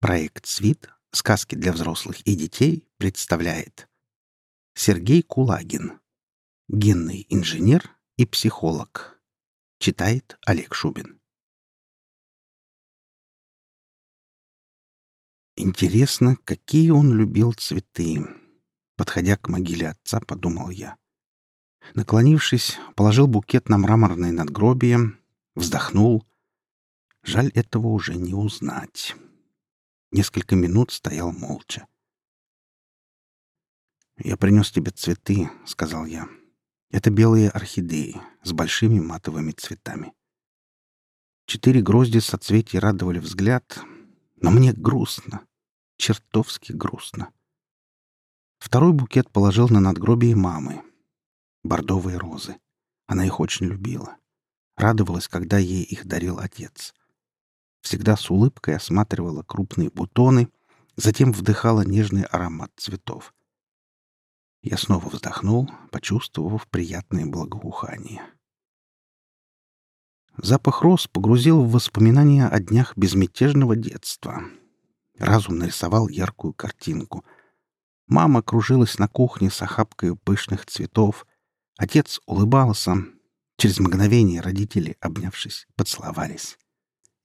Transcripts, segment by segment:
Проект «Свит. Сказки для взрослых и детей» представляет Сергей Кулагин. Генный инженер и психолог. Читает Олег Шубин. Интересно, какие он любил цветы. Подходя к могиле отца, подумал я. Наклонившись, положил букет на мраморное надгробие, вздохнул. Жаль этого уже не узнать. Несколько минут стоял молча. «Я принес тебе цветы», — сказал я. «Это белые орхидеи с большими матовыми цветами». Четыре грозди соцветий радовали взгляд, но мне грустно, чертовски грустно. Второй букет положил на надгробие мамы. Бордовые розы. Она их очень любила. Радовалась, когда ей их дарил отец всегда с улыбкой осматривала крупные бутоны, затем вдыхала нежный аромат цветов. Я снова вздохнул, почувствовав приятное благоухание. Запах роз погрузил в воспоминания о днях безмятежного детства. Разум нарисовал яркую картинку. Мама кружилась на кухне с охапкой пышных цветов. Отец улыбался. Через мгновение родители, обнявшись, поцеловались.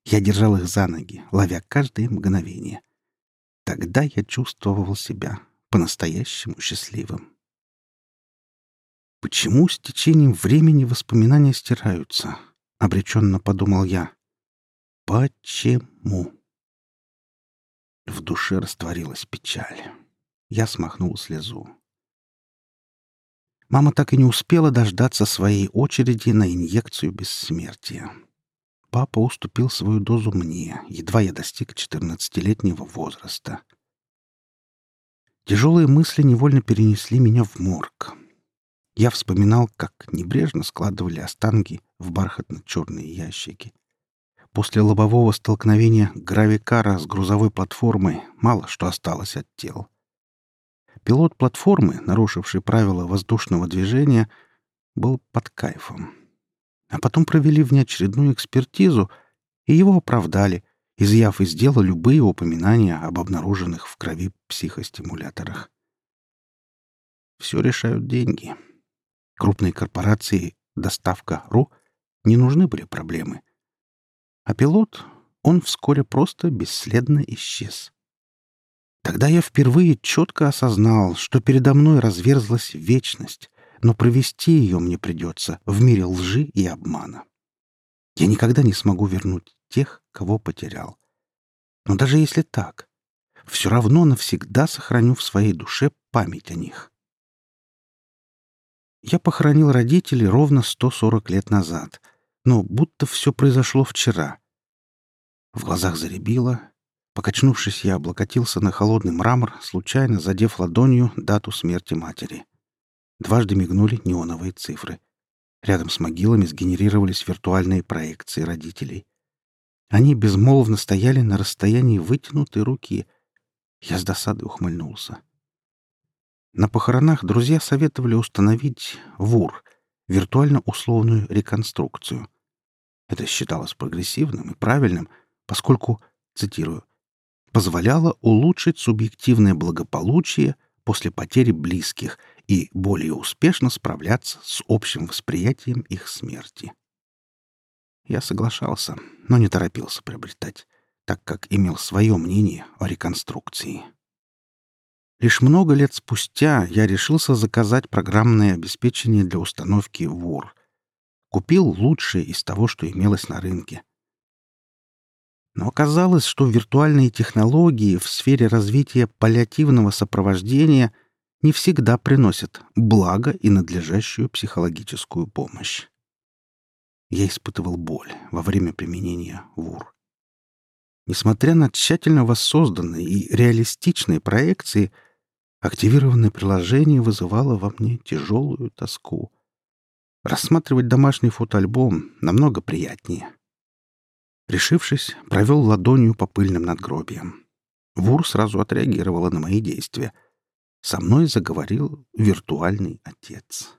Я держал их за ноги, ловя каждое мгновение. Тогда я чувствовал себя по-настоящему счастливым. «Почему с течением времени воспоминания стираются?» — обреченно подумал я. «Почему?» В душе растворилась печаль. Я смахнул слезу. Мама так и не успела дождаться своей очереди на инъекцию бессмертия. Папа уступил свою дозу мне, едва я достиг четырнадцатилетнего возраста. Тяжелые мысли невольно перенесли меня в морг. Я вспоминал, как небрежно складывали останки в бархатно-черные ящики. После лобового столкновения гравикара с грузовой платформой мало что осталось от тел. Пилот платформы, нарушивший правила воздушного движения, был под кайфом а потом провели внеочередную экспертизу, и его оправдали, изъяв из дела любые упоминания об обнаруженных в крови психостимуляторах. Все решают деньги. Крупные корпорации «Доставка РУ» не нужны были проблемы. А пилот, он вскоре просто бесследно исчез. Тогда я впервые четко осознал, что передо мной разверзлась вечность, но провести ее мне придется в мире лжи и обмана. Я никогда не смогу вернуть тех, кого потерял. Но даже если так, все равно навсегда сохраню в своей душе память о них. Я похоронил родителей ровно 140 лет назад, но будто все произошло вчера. В глазах заребило. Покачнувшись, я облокотился на холодный мрамор, случайно задев ладонью дату смерти матери. Дважды мигнули неоновые цифры. Рядом с могилами сгенерировались виртуальные проекции родителей. Они безмолвно стояли на расстоянии вытянутой руки. Я с досадой ухмыльнулся. На похоронах друзья советовали установить ВУР — виртуально-условную реконструкцию. Это считалось прогрессивным и правильным, поскольку, цитирую, позволяло улучшить субъективное благополучие после потери близких — и более успешно справляться с общим восприятием их смерти. Я соглашался, но не торопился приобретать, так как имел свое мнение о реконструкции. Лишь много лет спустя я решился заказать программное обеспечение для установки ВОР. Купил лучшее из того, что имелось на рынке. Но оказалось, что виртуальные технологии в сфере развития паллиативного сопровождения — не всегда приносят благо и надлежащую психологическую помощь. Я испытывал боль во время применения ВУР. Несмотря на тщательно воссозданные и реалистичные проекции, активированное приложение вызывало во мне тяжелую тоску. Рассматривать домашний фотоальбом намного приятнее. Решившись, провел ладонью по пыльным надгробиям. ВУР сразу отреагировала на мои действия — со мной заговорил виртуальный отец.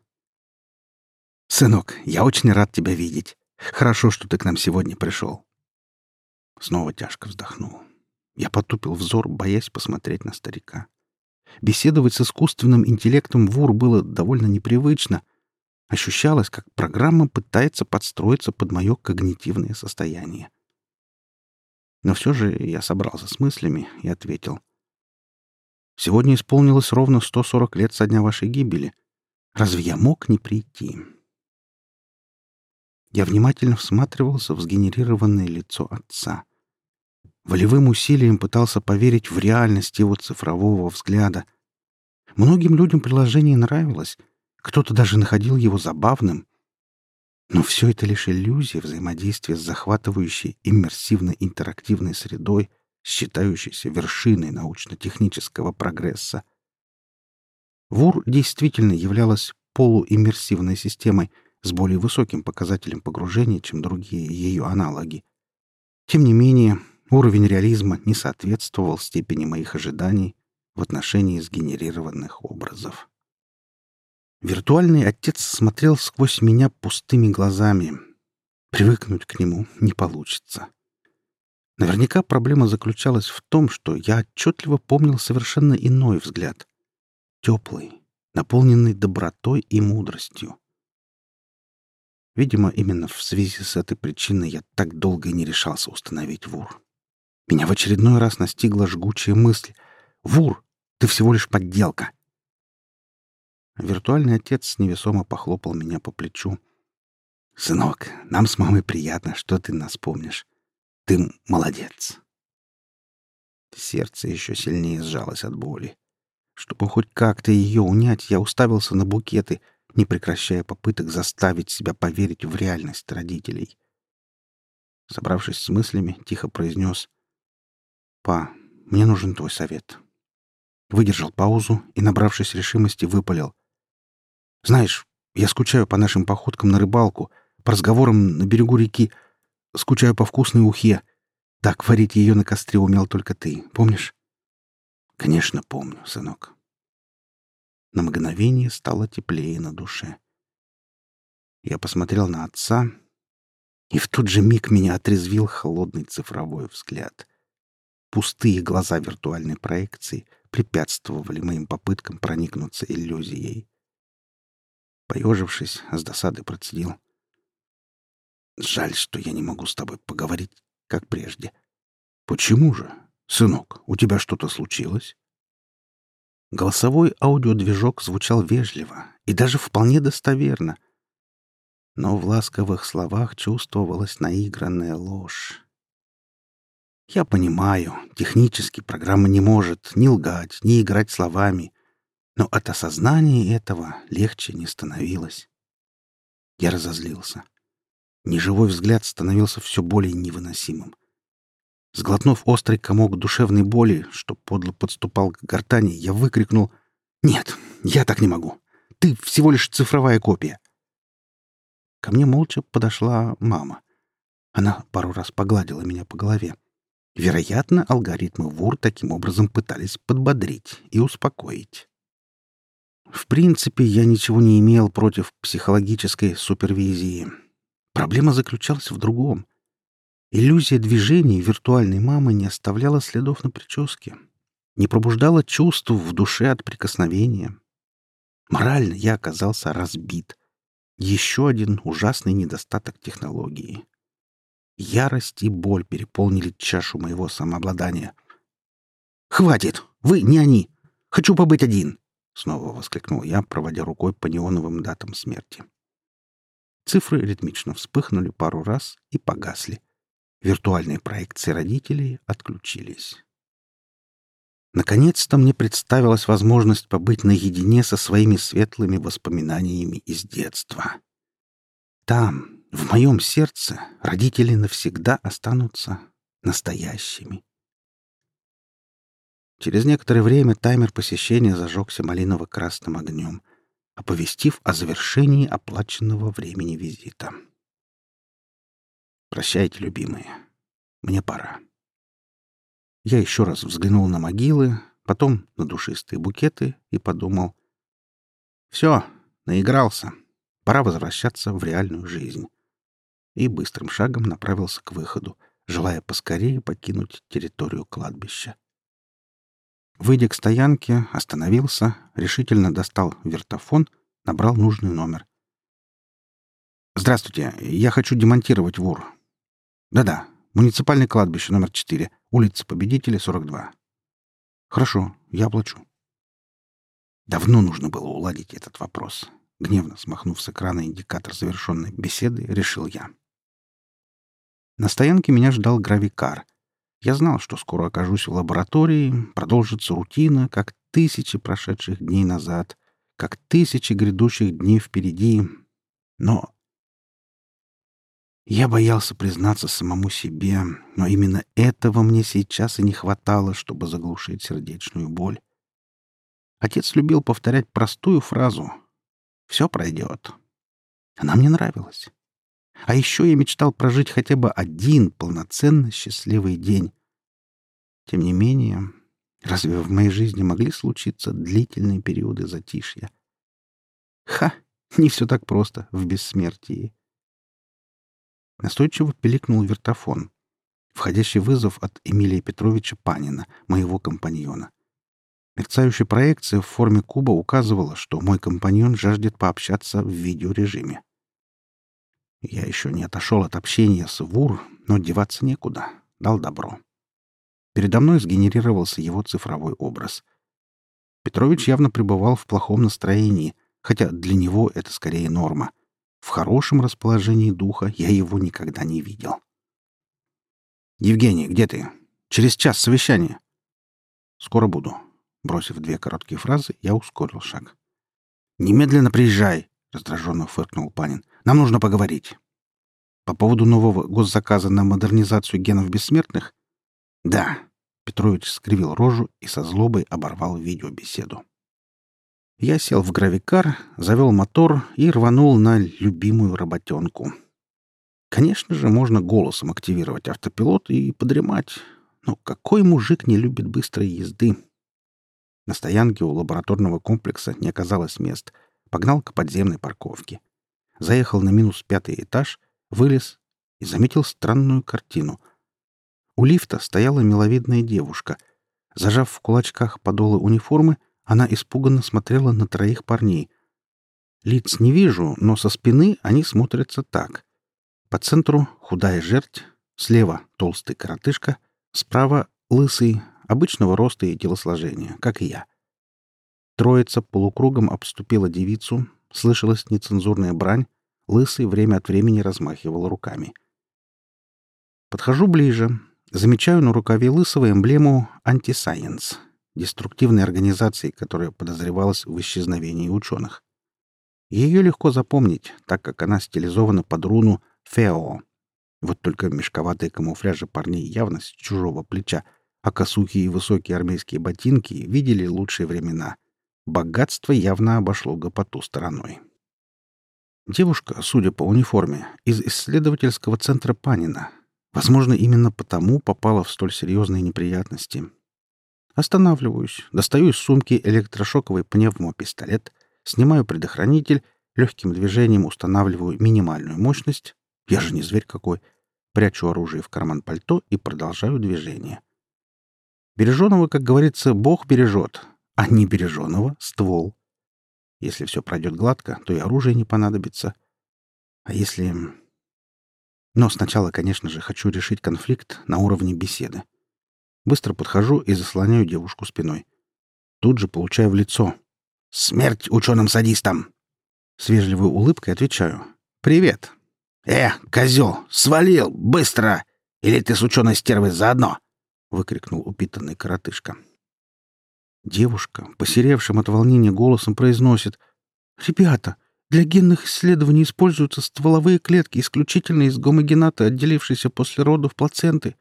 «Сынок, я очень рад тебя видеть. Хорошо, что ты к нам сегодня пришел». Снова тяжко вздохнул. Я потупил взор, боясь посмотреть на старика. Беседовать с искусственным интеллектом Вур было довольно непривычно. Ощущалось, как программа пытается подстроиться под мое когнитивное состояние. Но все же я собрался с мыслями и ответил. «Сегодня исполнилось ровно 140 лет со дня вашей гибели. Разве я мог не прийти?» Я внимательно всматривался в сгенерированное лицо отца. Волевым усилием пытался поверить в реальность его цифрового взгляда. Многим людям приложение нравилось, кто-то даже находил его забавным. Но все это лишь иллюзия взаимодействия с захватывающей иммерсивно-интерактивной средой, считающейся вершиной научно-технического прогресса. ВУР действительно являлась полуиммерсивной системой — с более высоким показателем погружения, чем другие ее аналоги. Тем не менее, уровень реализма не соответствовал степени моих ожиданий в отношении сгенерированных образов. Виртуальный отец смотрел сквозь меня пустыми глазами. Привыкнуть к нему не получится. Наверняка проблема заключалась в том, что я отчетливо помнил совершенно иной взгляд. Теплый, наполненный добротой и мудростью. Видимо, именно в связи с этой причиной я так долго и не решался установить ВУР. Меня в очередной раз настигла жгучая мысль. «Вур, ты всего лишь подделка!» Виртуальный отец невесомо похлопал меня по плечу. «Сынок, нам с мамой приятно, что ты нас помнишь. Ты молодец!» Сердце еще сильнее сжалось от боли. Чтобы хоть как-то ее унять, я уставился на букеты — не прекращая попыток заставить себя поверить в реальность родителей. Собравшись с мыслями, тихо произнес «Па, мне нужен твой совет». Выдержал паузу и, набравшись решимости, выпалил. «Знаешь, я скучаю по нашим походкам на рыбалку, по разговорам на берегу реки, скучаю по вкусной ухе. Так варить ее на костре умел только ты, помнишь?» «Конечно, помню, сынок. На мгновение стало теплее на душе. Я посмотрел на отца, и в тот же миг меня отрезвил холодный цифровой взгляд. Пустые глаза виртуальной проекции препятствовали моим попыткам проникнуться иллюзией. Поежившись, с досады процедил. «Жаль, что я не могу с тобой поговорить, как прежде». «Почему же? Сынок, у тебя что-то случилось?» Голосовой аудиодвижок звучал вежливо и даже вполне достоверно. Но в ласковых словах чувствовалась наигранная ложь. Я понимаю, технически программа не может ни лгать, ни играть словами, но от осознания этого легче не становилось. Я разозлился. Неживой взгляд становился все более невыносимым. Сглотнув острый комок душевной боли, что подло подступал к гортани, я выкрикнул «Нет, я так не могу! Ты всего лишь цифровая копия!» Ко мне молча подошла мама. Она пару раз погладила меня по голове. Вероятно, алгоритмы ВУР таким образом пытались подбодрить и успокоить. В принципе, я ничего не имел против психологической супервизии. Проблема заключалась в другом — Иллюзия движений виртуальной мамы не оставляла следов на прическе, не пробуждала чувств в душе от прикосновения. Морально я оказался разбит. Еще один ужасный недостаток технологии. Ярость и боль переполнили чашу моего самообладания. «Хватит! Вы не они! Хочу побыть один!» — снова воскликнул я, проводя рукой по неоновым датам смерти. Цифры ритмично вспыхнули пару раз и погасли. Виртуальные проекции родителей отключились. Наконец-то мне представилась возможность побыть наедине со своими светлыми воспоминаниями из детства. Там, в моем сердце, родители навсегда останутся настоящими. Через некоторое время таймер посещения зажегся малиново-красным огнем, оповестив о завершении оплаченного времени визита. Прощайте, любимые. Мне пора. Я еще раз взглянул на могилы, потом на душистые букеты и подумал. Все, наигрался. Пора возвращаться в реальную жизнь. И быстрым шагом направился к выходу, желая поскорее покинуть территорию кладбища. Выйдя к стоянке, остановился, решительно достал вертофон, набрал нужный номер. «Здравствуйте, я хочу демонтировать вор». «Да-да, муниципальное кладбище номер 4, улица Победителя, 42». «Хорошо, я оплачу». Давно нужно было уладить этот вопрос. Гневно смахнув с экрана индикатор завершенной беседы, решил я. На стоянке меня ждал гравикар. Я знал, что скоро окажусь в лаборатории, продолжится рутина, как тысячи прошедших дней назад, как тысячи грядущих дней впереди. Но я боялся признаться самому себе, но именно этого мне сейчас и не хватало, чтобы заглушить сердечную боль. Отец любил повторять простую фразу «Все пройдет». Она мне нравилась. А еще я мечтал прожить хотя бы один полноценно счастливый день. Тем не менее, разве в моей жизни могли случиться длительные периоды затишья? Ха! Не все так просто в бессмертии. Настойчиво пиликнул вертофон. Входящий вызов от Эмилия Петровича Панина, моего компаньона. Мерцающая проекция в форме куба указывала, что мой компаньон жаждет пообщаться в видеорежиме. Я еще не отошел от общения с Вур, но деваться некуда. Дал добро. Передо мной сгенерировался его цифровой образ. Петрович явно пребывал в плохом настроении, хотя для него это скорее норма. В хорошем расположении духа я его никогда не видел. «Евгений, где ты? Через час совещание». «Скоро буду». Бросив две короткие фразы, я ускорил шаг. «Немедленно приезжай!» — раздраженно фыркнул Панин. Нам нужно поговорить. По поводу нового госзаказа на модернизацию генов бессмертных? Да. Петрович скривил рожу и со злобой оборвал видеобеседу. Я сел в гравикар, завел мотор и рванул на любимую работенку. Конечно же, можно голосом активировать автопилот и подремать. Но какой мужик не любит быстрой езды? На стоянке у лабораторного комплекса не оказалось мест. Погнал к подземной парковке заехал на минус пятый этаж, вылез и заметил странную картину. У лифта стояла миловидная девушка. Зажав в кулачках подолы униформы, она испуганно смотрела на троих парней. Лиц не вижу, но со спины они смотрятся так. По центру худая жерть, слева толстый коротышка, справа лысый, обычного роста и телосложения, как и я. Троица полукругом обступила девицу, Слышалась нецензурная брань, лысый время от времени размахивал руками. Подхожу ближе. Замечаю на рукаве лысого эмблему «Антисайенс» — деструктивной организации, которая подозревалась в исчезновении ученых. Ее легко запомнить, так как она стилизована под руну «Фео». Вот только мешковатые камуфляжи парней явно с чужого плеча, а косухи и высокие армейские ботинки видели лучшие времена. Богатство явно обошло гопоту стороной. Девушка, судя по униформе, из исследовательского центра Панина. Возможно, именно потому попала в столь серьезные неприятности. Останавливаюсь, достаю из сумки электрошоковый пневмопистолет, снимаю предохранитель, легким движением устанавливаю минимальную мощность. Я же не зверь какой. Прячу оружие в карман пальто и продолжаю движение. Береженого, как говорится, Бог бережет, а не береженого — ствол. Если все пройдет гладко, то и оружие не понадобится. А если... Но сначала, конечно же, хочу решить конфликт на уровне беседы. Быстро подхожу и заслоняю девушку спиной. Тут же получаю в лицо. «Смерть ученым-садистам!» С вежливой улыбкой отвечаю. «Привет!» «Э, козел, свалил! Быстро! Или ты с ученой стервой заодно?» — выкрикнул упитанный коротышка. Девушка, посеревшим от волнения голосом, произносит «Ребята, для генных исследований используются стволовые клетки исключительно из гомогената, отделившейся после родов плаценты.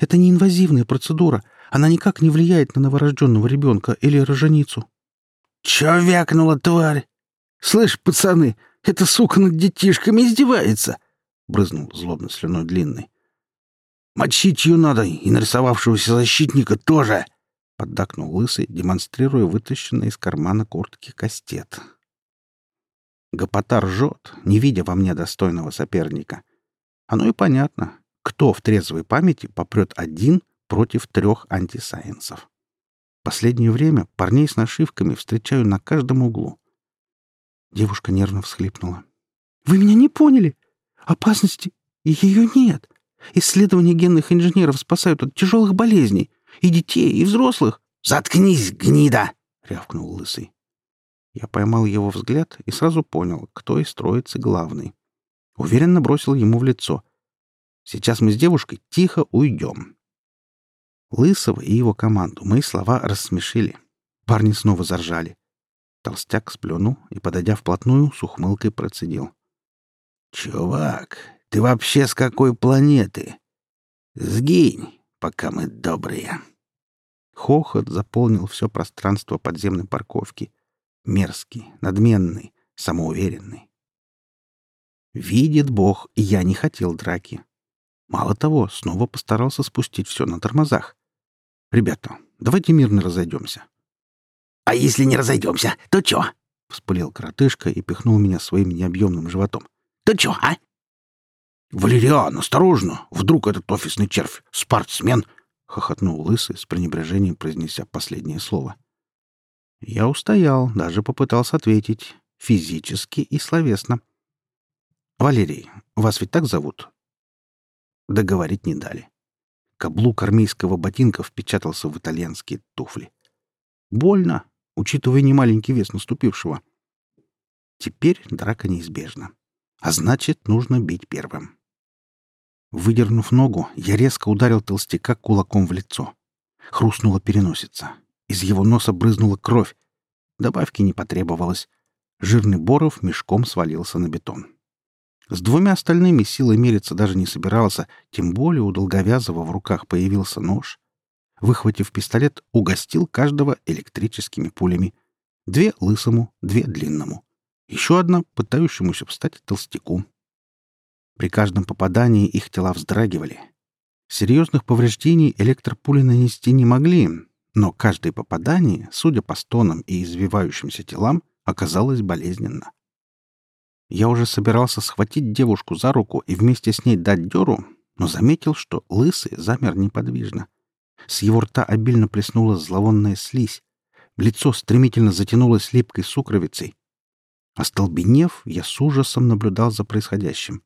Это не инвазивная процедура. Она никак не влияет на новорожденного ребенка или роженицу». «Чё вякнула, тварь? Слышь, пацаны, эта сука над детишками издевается!» — брызнул злобно слюной длинный. «Мочить ее надо, и нарисовавшегося защитника тоже!» — поддакнул лысый, демонстрируя вытащенный из кармана куртки кастет. Гопота ржет, не видя во мне достойного соперника. Оно и понятно. кто в трезвой памяти попрет один против трех антисайенсов. Последнее время парней с нашивками встречаю на каждом углу. Девушка нервно всхлипнула. «Вы меня не поняли! Опасности ее нет! Исследования генных инженеров спасают от тяжелых болезней. И детей, и взрослых!» «Заткнись, гнида!» — рявкнул Лысый. Я поймал его взгляд и сразу понял, кто из троицы главный. Уверенно бросил ему в лицо. «Сейчас мы с девушкой тихо уйдем». Лысого и его команду мои слова рассмешили. Парни снова заржали. Толстяк сплюнул и, подойдя вплотную, с ухмылкой процедил. «Чувак, ты вообще с какой планеты? Сгинь, пока мы добрые». Хохот заполнил все пространство подземной парковки. Мерзкий, надменный, самоуверенный. Видит Бог, я не хотел драки. Мало того, снова постарался спустить все на тормозах. «Ребята, давайте мирно разойдемся». «А если не разойдемся, то чё?» — вспылил коротышка и пихнул меня своим необъемным животом. «То чё, а?» «Валериан, осторожно! Вдруг этот офисный червь — спортсмен!» — хохотнул Лысый, с пренебрежением произнеся последнее слово. Я устоял, даже попытался ответить. Физически и словесно. «Валерий, вас ведь так зовут?» Договорить не дали. Каблук армейского ботинка впечатался в итальянские туфли. Больно, учитывая немаленький вес наступившего. Теперь драка неизбежна. А значит, нужно бить первым. Выдернув ногу, я резко ударил толстяка кулаком в лицо. Хрустнула переносица. Из его носа брызнула кровь. Добавки не потребовалось. Жирный Боров мешком свалился на бетон. С двумя остальными силой мериться даже не собирался, тем более у Долговязова в руках появился нож. Выхватив пистолет, угостил каждого электрическими пулями. Две — лысому, две — длинному. Еще одна — пытающемуся встать толстяку. При каждом попадании их тела вздрагивали. Серьезных повреждений электропули нанести не могли, но каждое попадание, судя по стонам и извивающимся телам, оказалось болезненно. Я уже собирался схватить девушку за руку и вместе с ней дать дёру, но заметил, что лысый замер неподвижно. С его рта обильно плеснула зловонная слизь. Лицо стремительно затянулось липкой сукровицей. Остолбенев, я с ужасом наблюдал за происходящим.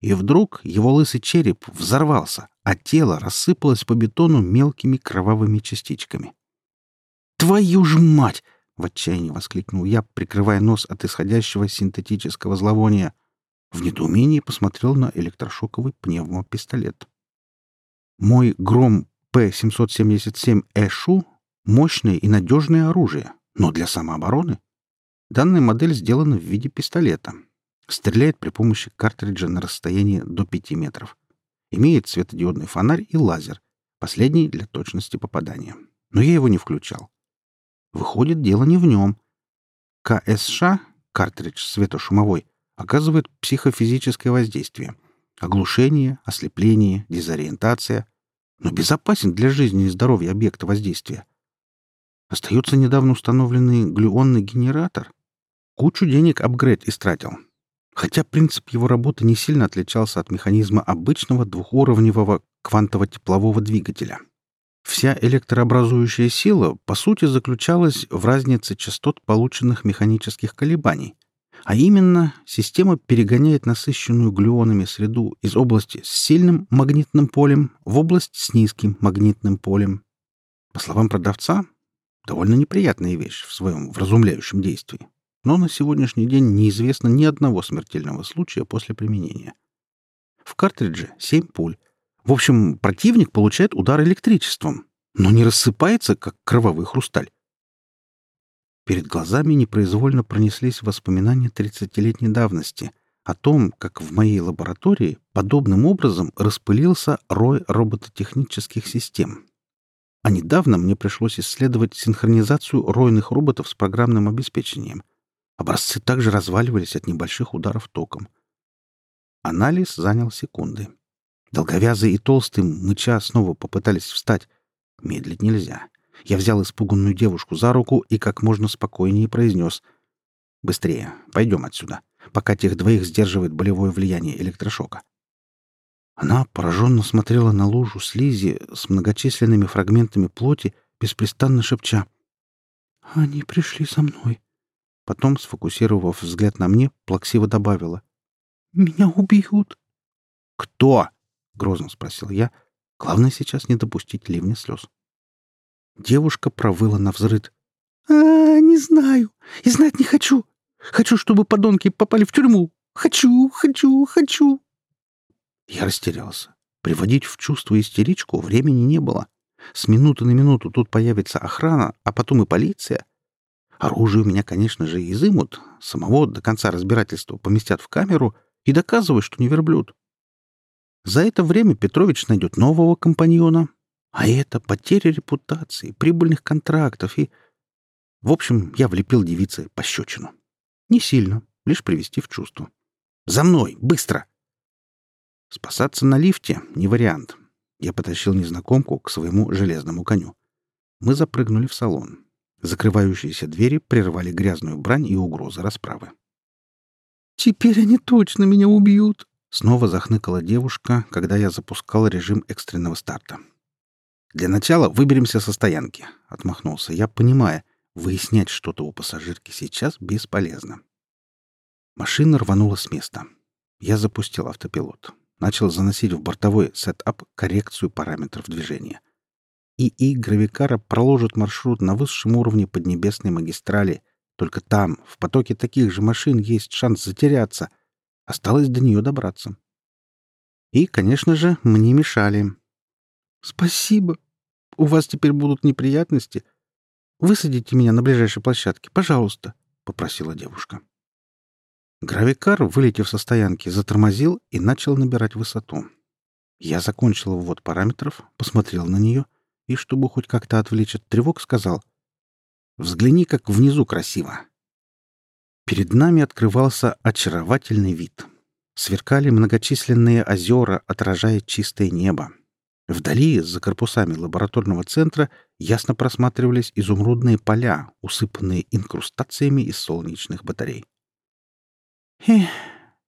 И вдруг его лысый череп взорвался, а тело рассыпалось по бетону мелкими кровавыми частичками. «Твою ж мать!» — в отчаянии воскликнул я, прикрывая нос от исходящего синтетического зловония. В недоумении посмотрел на электрошоковый пневмопистолет. Мой «Гром П-777 Эшу — мощное и надежное оружие, но для самообороны. Данная модель сделана в виде пистолета, Стреляет при помощи картриджа на расстоянии до 5 метров. Имеет светодиодный фонарь и лазер, последний для точности попадания. Но я его не включал. Выходит, дело не в нем. КСШ, картридж светошумовой, оказывает психофизическое воздействие. Оглушение, ослепление, дезориентация. Но безопасен для жизни и здоровья объекта воздействия. Остается недавно установленный глюонный генератор. Кучу денег апгрейд истратил, хотя принцип его работы не сильно отличался от механизма обычного двухуровневого квантово-теплового двигателя. Вся электрообразующая сила, по сути, заключалась в разнице частот полученных механических колебаний. А именно, система перегоняет насыщенную глюонами среду из области с сильным магнитным полем в область с низким магнитным полем. По словам продавца, довольно неприятная вещь в своем вразумляющем действии но на сегодняшний день неизвестно ни одного смертельного случая после применения. В картридже семь пуль. В общем, противник получает удар электричеством, но не рассыпается, как кровавый хрусталь. Перед глазами непроизвольно пронеслись воспоминания тридцатилетней давности о том, как в моей лаборатории подобным образом распылился рой робототехнических систем. А недавно мне пришлось исследовать синхронизацию ройных роботов с программным обеспечением — Образцы также разваливались от небольших ударов током. Анализ занял секунды. Долговязый и толстый мыча снова попытались встать. Медлить нельзя. Я взял испуганную девушку за руку и как можно спокойнее произнес. «Быстрее, пойдем отсюда, пока тех двоих сдерживает болевое влияние электрошока». Она пораженно смотрела на лужу слизи с многочисленными фрагментами плоти, беспрестанно шепча. «Они пришли за мной». Потом, сфокусировав взгляд на мне, плаксиво добавила. «Меня убьют». «Кто?» — грозно спросил я. Главное сейчас не допустить ливня слез. Девушка провыла на взрыд. «А, не знаю. И знать не хочу. Хочу, чтобы подонки попали в тюрьму. Хочу, хочу, хочу». Я растерялся. Приводить в чувство истеричку времени не было. С минуты на минуту тут появится охрана, а потом и полиция. Оружие у меня, конечно же, изымут. Самого до конца разбирательства поместят в камеру и доказывают, что не верблюд. За это время Петрович найдет нового компаньона. А это потеря репутации, прибыльных контрактов и... В общем, я влепил девице пощечину. Не сильно, лишь привести в чувство. «За мной! Быстро!» Спасаться на лифте — не вариант. Я потащил незнакомку к своему железному коню. Мы запрыгнули в салон. Закрывающиеся двери прервали грязную брань и угрозы расправы. «Теперь они точно меня убьют!» Снова захныкала девушка, когда я запускал режим экстренного старта. «Для начала выберемся со стоянки», — отмахнулся я, понимая, выяснять что-то у пассажирки сейчас бесполезно. Машина рванула с места. Я запустил автопилот начал заносить в бортовой сетап коррекцию параметров движения. ИИ Гравикара проложит маршрут на высшем уровне поднебесной магистрали. Только там, в потоке таких же машин, есть шанс затеряться. Осталось до нее добраться. И, конечно же, мне мешали. «Спасибо. У вас теперь будут неприятности. Высадите меня на ближайшей площадке, пожалуйста», — попросила девушка. Гравикар, вылетев со стоянки, затормозил и начал набирать высоту. Я закончил ввод параметров, посмотрел на нее и, чтобы хоть как-то отвлечь от тревог, сказал «Взгляни, как внизу красиво». Перед нами открывался очаровательный вид. Сверкали многочисленные озера, отражая чистое небо. Вдали, за корпусами лабораторного центра, ясно просматривались изумрудные поля, усыпанные инкрустациями из солнечных батарей. «Эх,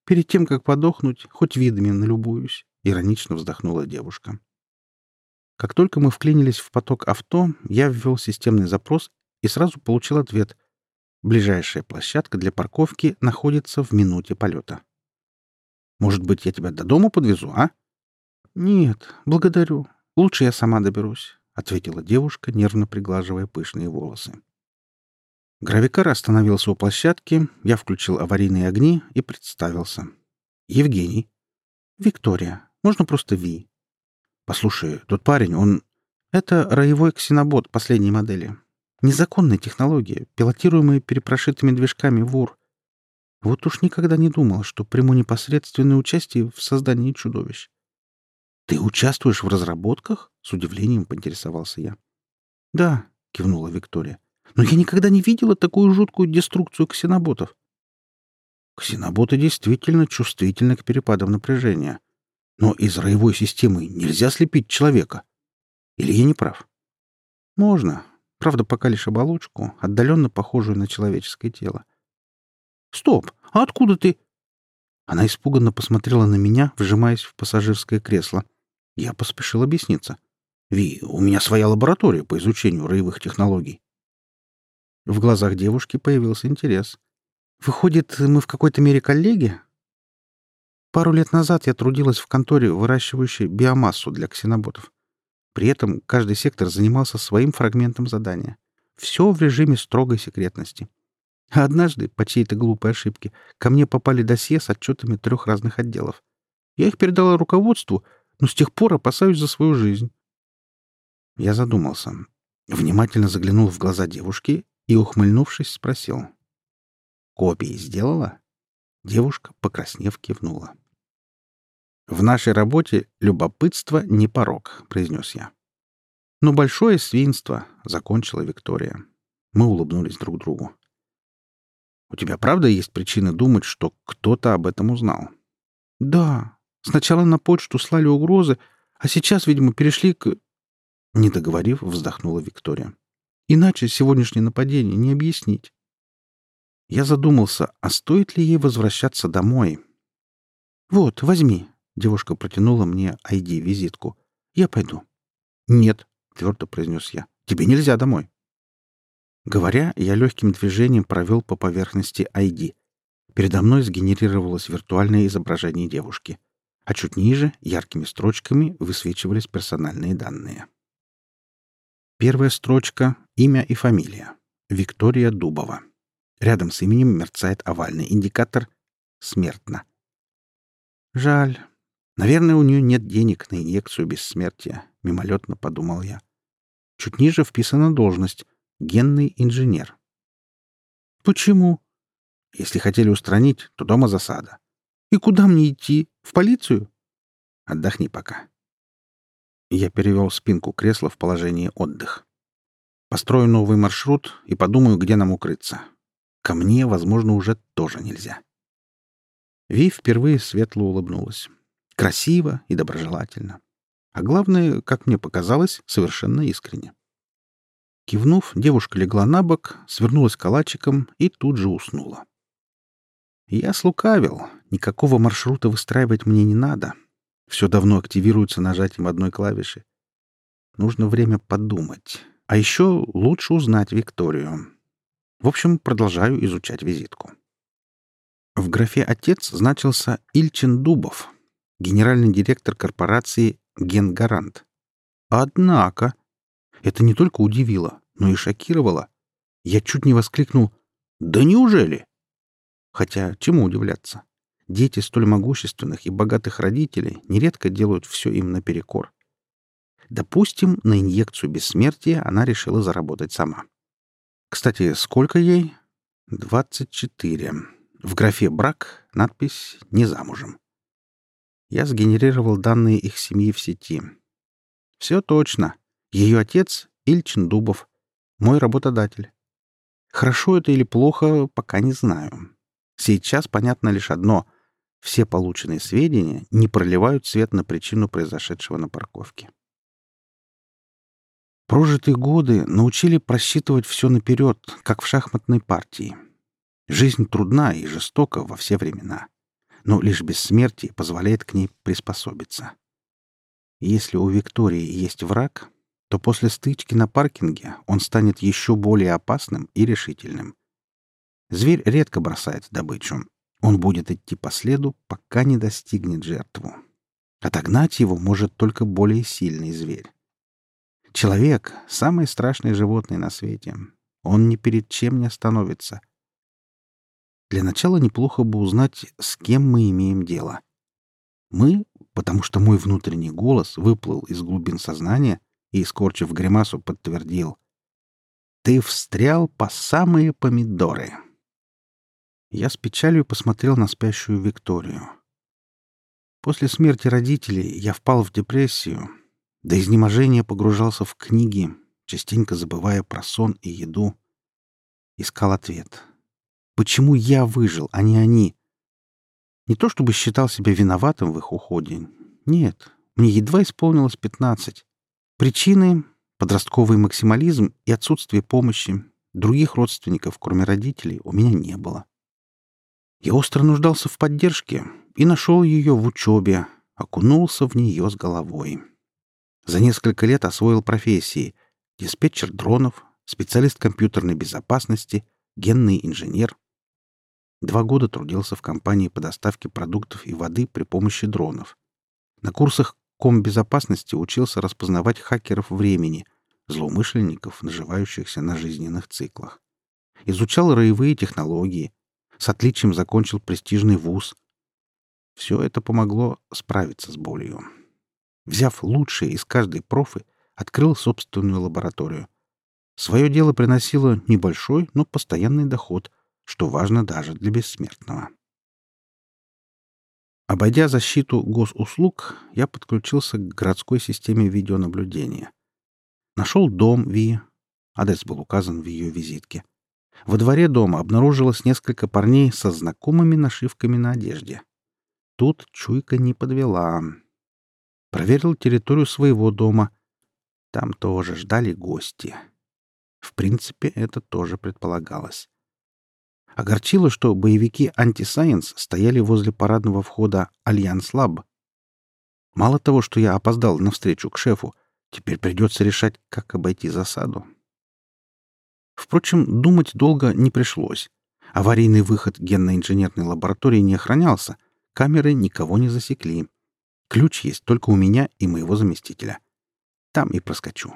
перед тем, как подохнуть, хоть видами налюбуюсь», — иронично вздохнула девушка. Как только мы вклинились в поток авто, я ввел системный запрос и сразу получил ответ. Ближайшая площадка для парковки находится в минуте полета. «Может быть, я тебя до дома подвезу, а?» «Нет, благодарю. Лучше я сама доберусь», — ответила девушка, нервно приглаживая пышные волосы. Гравикар остановился у площадки, я включил аварийные огни и представился. «Евгений». «Виктория. Можно просто Ви». «Послушай, тот парень, он...» «Это роевой ксенобот последней модели. Незаконная технология, пилотируемая перепрошитыми движками ВУР. Вот уж никогда не думал, что приму непосредственное участие в создании чудовищ». «Ты участвуешь в разработках?» — с удивлением поинтересовался я. «Да», — кивнула Виктория. Но я никогда не видела такую жуткую деструкцию ксеноботов. Ксеноботы действительно чувствительны к перепадам напряжения. Но из роевой системы нельзя слепить человека. Или я не прав? Можно. Правда, пока лишь оболочку, отдаленно похожую на человеческое тело. «Стоп! А откуда ты?» Она испуганно посмотрела на меня, вжимаясь в пассажирское кресло. Я поспешил объясниться. «Ви, у меня своя лаборатория по изучению роевых технологий. В глазах девушки появился интерес. «Выходит, мы в какой-то мере коллеги?» Пару лет назад я трудилась в конторе, выращивающей биомассу для ксеноботов. При этом каждый сектор занимался своим фрагментом задания. Все в режиме строгой секретности. А однажды, по чьей-то глупой ошибке, ко мне попали досье с отчетами трех разных отделов. Я их передала руководству, но с тех пор опасаюсь за свою жизнь. Я задумался. Внимательно заглянул в глаза девушки и, ухмыльнувшись, спросил. «Копии сделала?» Девушка, покраснев, кивнула. «В нашей работе любопытство не порог», — произнес я. «Но большое свинство», — закончила Виктория. Мы улыбнулись друг другу. «У тебя правда есть причины думать, что кто-то об этом узнал?» «Да. Сначала на почту слали угрозы, а сейчас, видимо, перешли к...» Не договорив, вздохнула Виктория. Иначе сегодняшнее нападение не объяснить. Я задумался, а стоит ли ей возвращаться домой? «Вот, возьми». Девушка протянула мне ID-визитку. «Я пойду». «Нет», — твердо произнес я. «Тебе нельзя домой». Говоря, я легким движением провел по поверхности ID. Передо мной сгенерировалось виртуальное изображение девушки, а чуть ниже яркими строчками высвечивались персональные данные. Первая строчка — имя и фамилия. Виктория Дубова. Рядом с именем мерцает овальный индикатор «Смертно». Жаль. Наверное, у нее нет денег на инъекцию бессмертия, мимолетно подумал я. Чуть ниже вписана должность — генный инженер. Почему? Если хотели устранить, то дома засада. И куда мне идти? В полицию? Отдохни пока. Я перевел спинку кресла в положение отдых. Построю новый маршрут и подумаю, где нам укрыться. Ко мне, возможно, уже тоже нельзя. Ви впервые светло улыбнулась. Красиво и доброжелательно. А главное, как мне показалось, совершенно искренне. Кивнув, девушка легла на бок, свернулась калачиком и тут же уснула. Я слукавил. Никакого маршрута выстраивать мне не надо. Все давно активируется нажатием одной клавиши. Нужно время подумать. А еще лучше узнать Викторию. В общем, продолжаю изучать визитку. В графе «Отец» значился Ильчин Дубов, генеральный директор корпорации «Генгарант». Однако, это не только удивило, но и шокировало. Я чуть не воскликнул «Да неужели?» Хотя чему удивляться? Дети столь могущественных и богатых родителей нередко делают все им наперекор. Допустим, на инъекцию бессмертия она решила заработать сама. Кстати, сколько ей? Двадцать четыре. В графе «Брак» надпись «Не замужем». Я сгенерировал данные их семьи в сети. Все точно. Ее отец — Ильчин Дубов, мой работодатель. Хорошо это или плохо, пока не знаю. Сейчас понятно лишь одно — все полученные сведения не проливают свет на причину произошедшего на парковке. Прожитые годы научили просчитывать все наперед, как в шахматной партии — Жизнь трудна и жестока во все времена, но лишь бессмертие позволяет к ней приспособиться. Если у Виктории есть враг, то после стычки на паркинге он станет еще более опасным и решительным. Зверь редко бросает добычу. Он будет идти по следу, пока не достигнет жертву. Отогнать его может только более сильный зверь. Человек — самое страшное животное на свете. Он ни перед чем не остановится, для начала неплохо бы узнать, с кем мы имеем дело. Мы, потому что мой внутренний голос выплыл из глубин сознания и, скорчив гримасу, подтвердил. «Ты встрял по самые помидоры!» Я с печалью посмотрел на спящую Викторию. После смерти родителей я впал в депрессию, до изнеможения погружался в книги, частенько забывая про сон и еду. Искал ответ. Почему я выжил, а не они? Не то чтобы считал себя виноватым в их уходе. Нет, мне едва исполнилось пятнадцать. Причины — подростковый максимализм и отсутствие помощи. Других родственников, кроме родителей, у меня не было. Я остро нуждался в поддержке и нашел ее в учебе, окунулся в нее с головой. За несколько лет освоил профессии — диспетчер дронов, специалист компьютерной безопасности, генный инженер — Два года трудился в компании по доставке продуктов и воды при помощи дронов. На курсах комбезопасности учился распознавать хакеров времени, злоумышленников, наживающихся на жизненных циклах. Изучал роевые технологии. С отличием закончил престижный вуз. Все это помогло справиться с болью. Взяв лучшее из каждой профы, открыл собственную лабораторию. Свое дело приносило небольшой, но постоянный доход — что важно даже для бессмертного. Обойдя защиту госуслуг, я подключился к городской системе видеонаблюдения. Нашел дом Ви. Адрес был указан в ее визитке. Во дворе дома обнаружилось несколько парней со знакомыми нашивками на одежде. Тут чуйка не подвела. Проверил территорию своего дома. Там тоже ждали гости. В принципе, это тоже предполагалось. Огорчило, что боевики антисайенс стояли возле парадного входа «Альянс Лаб». Мало того, что я опоздал на встречу к шефу, теперь придется решать, как обойти засаду. Впрочем, думать долго не пришлось. Аварийный выход генно-инженерной лаборатории не охранялся, камеры никого не засекли. Ключ есть только у меня и моего заместителя. Там и проскочу.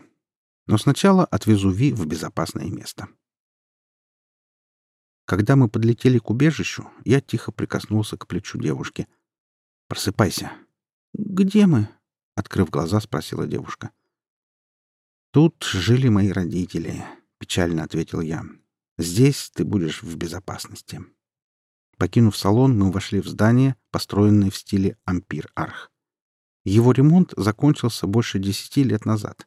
Но сначала отвезу Ви в безопасное место. Когда мы подлетели к убежищу, я тихо прикоснулся к плечу девушки. «Просыпайся». «Где мы?» — открыв глаза, спросила девушка. «Тут жили мои родители», — печально ответил я. «Здесь ты будешь в безопасности». Покинув салон, мы вошли в здание, построенное в стиле ампир-арх. Его ремонт закончился больше десяти лет назад.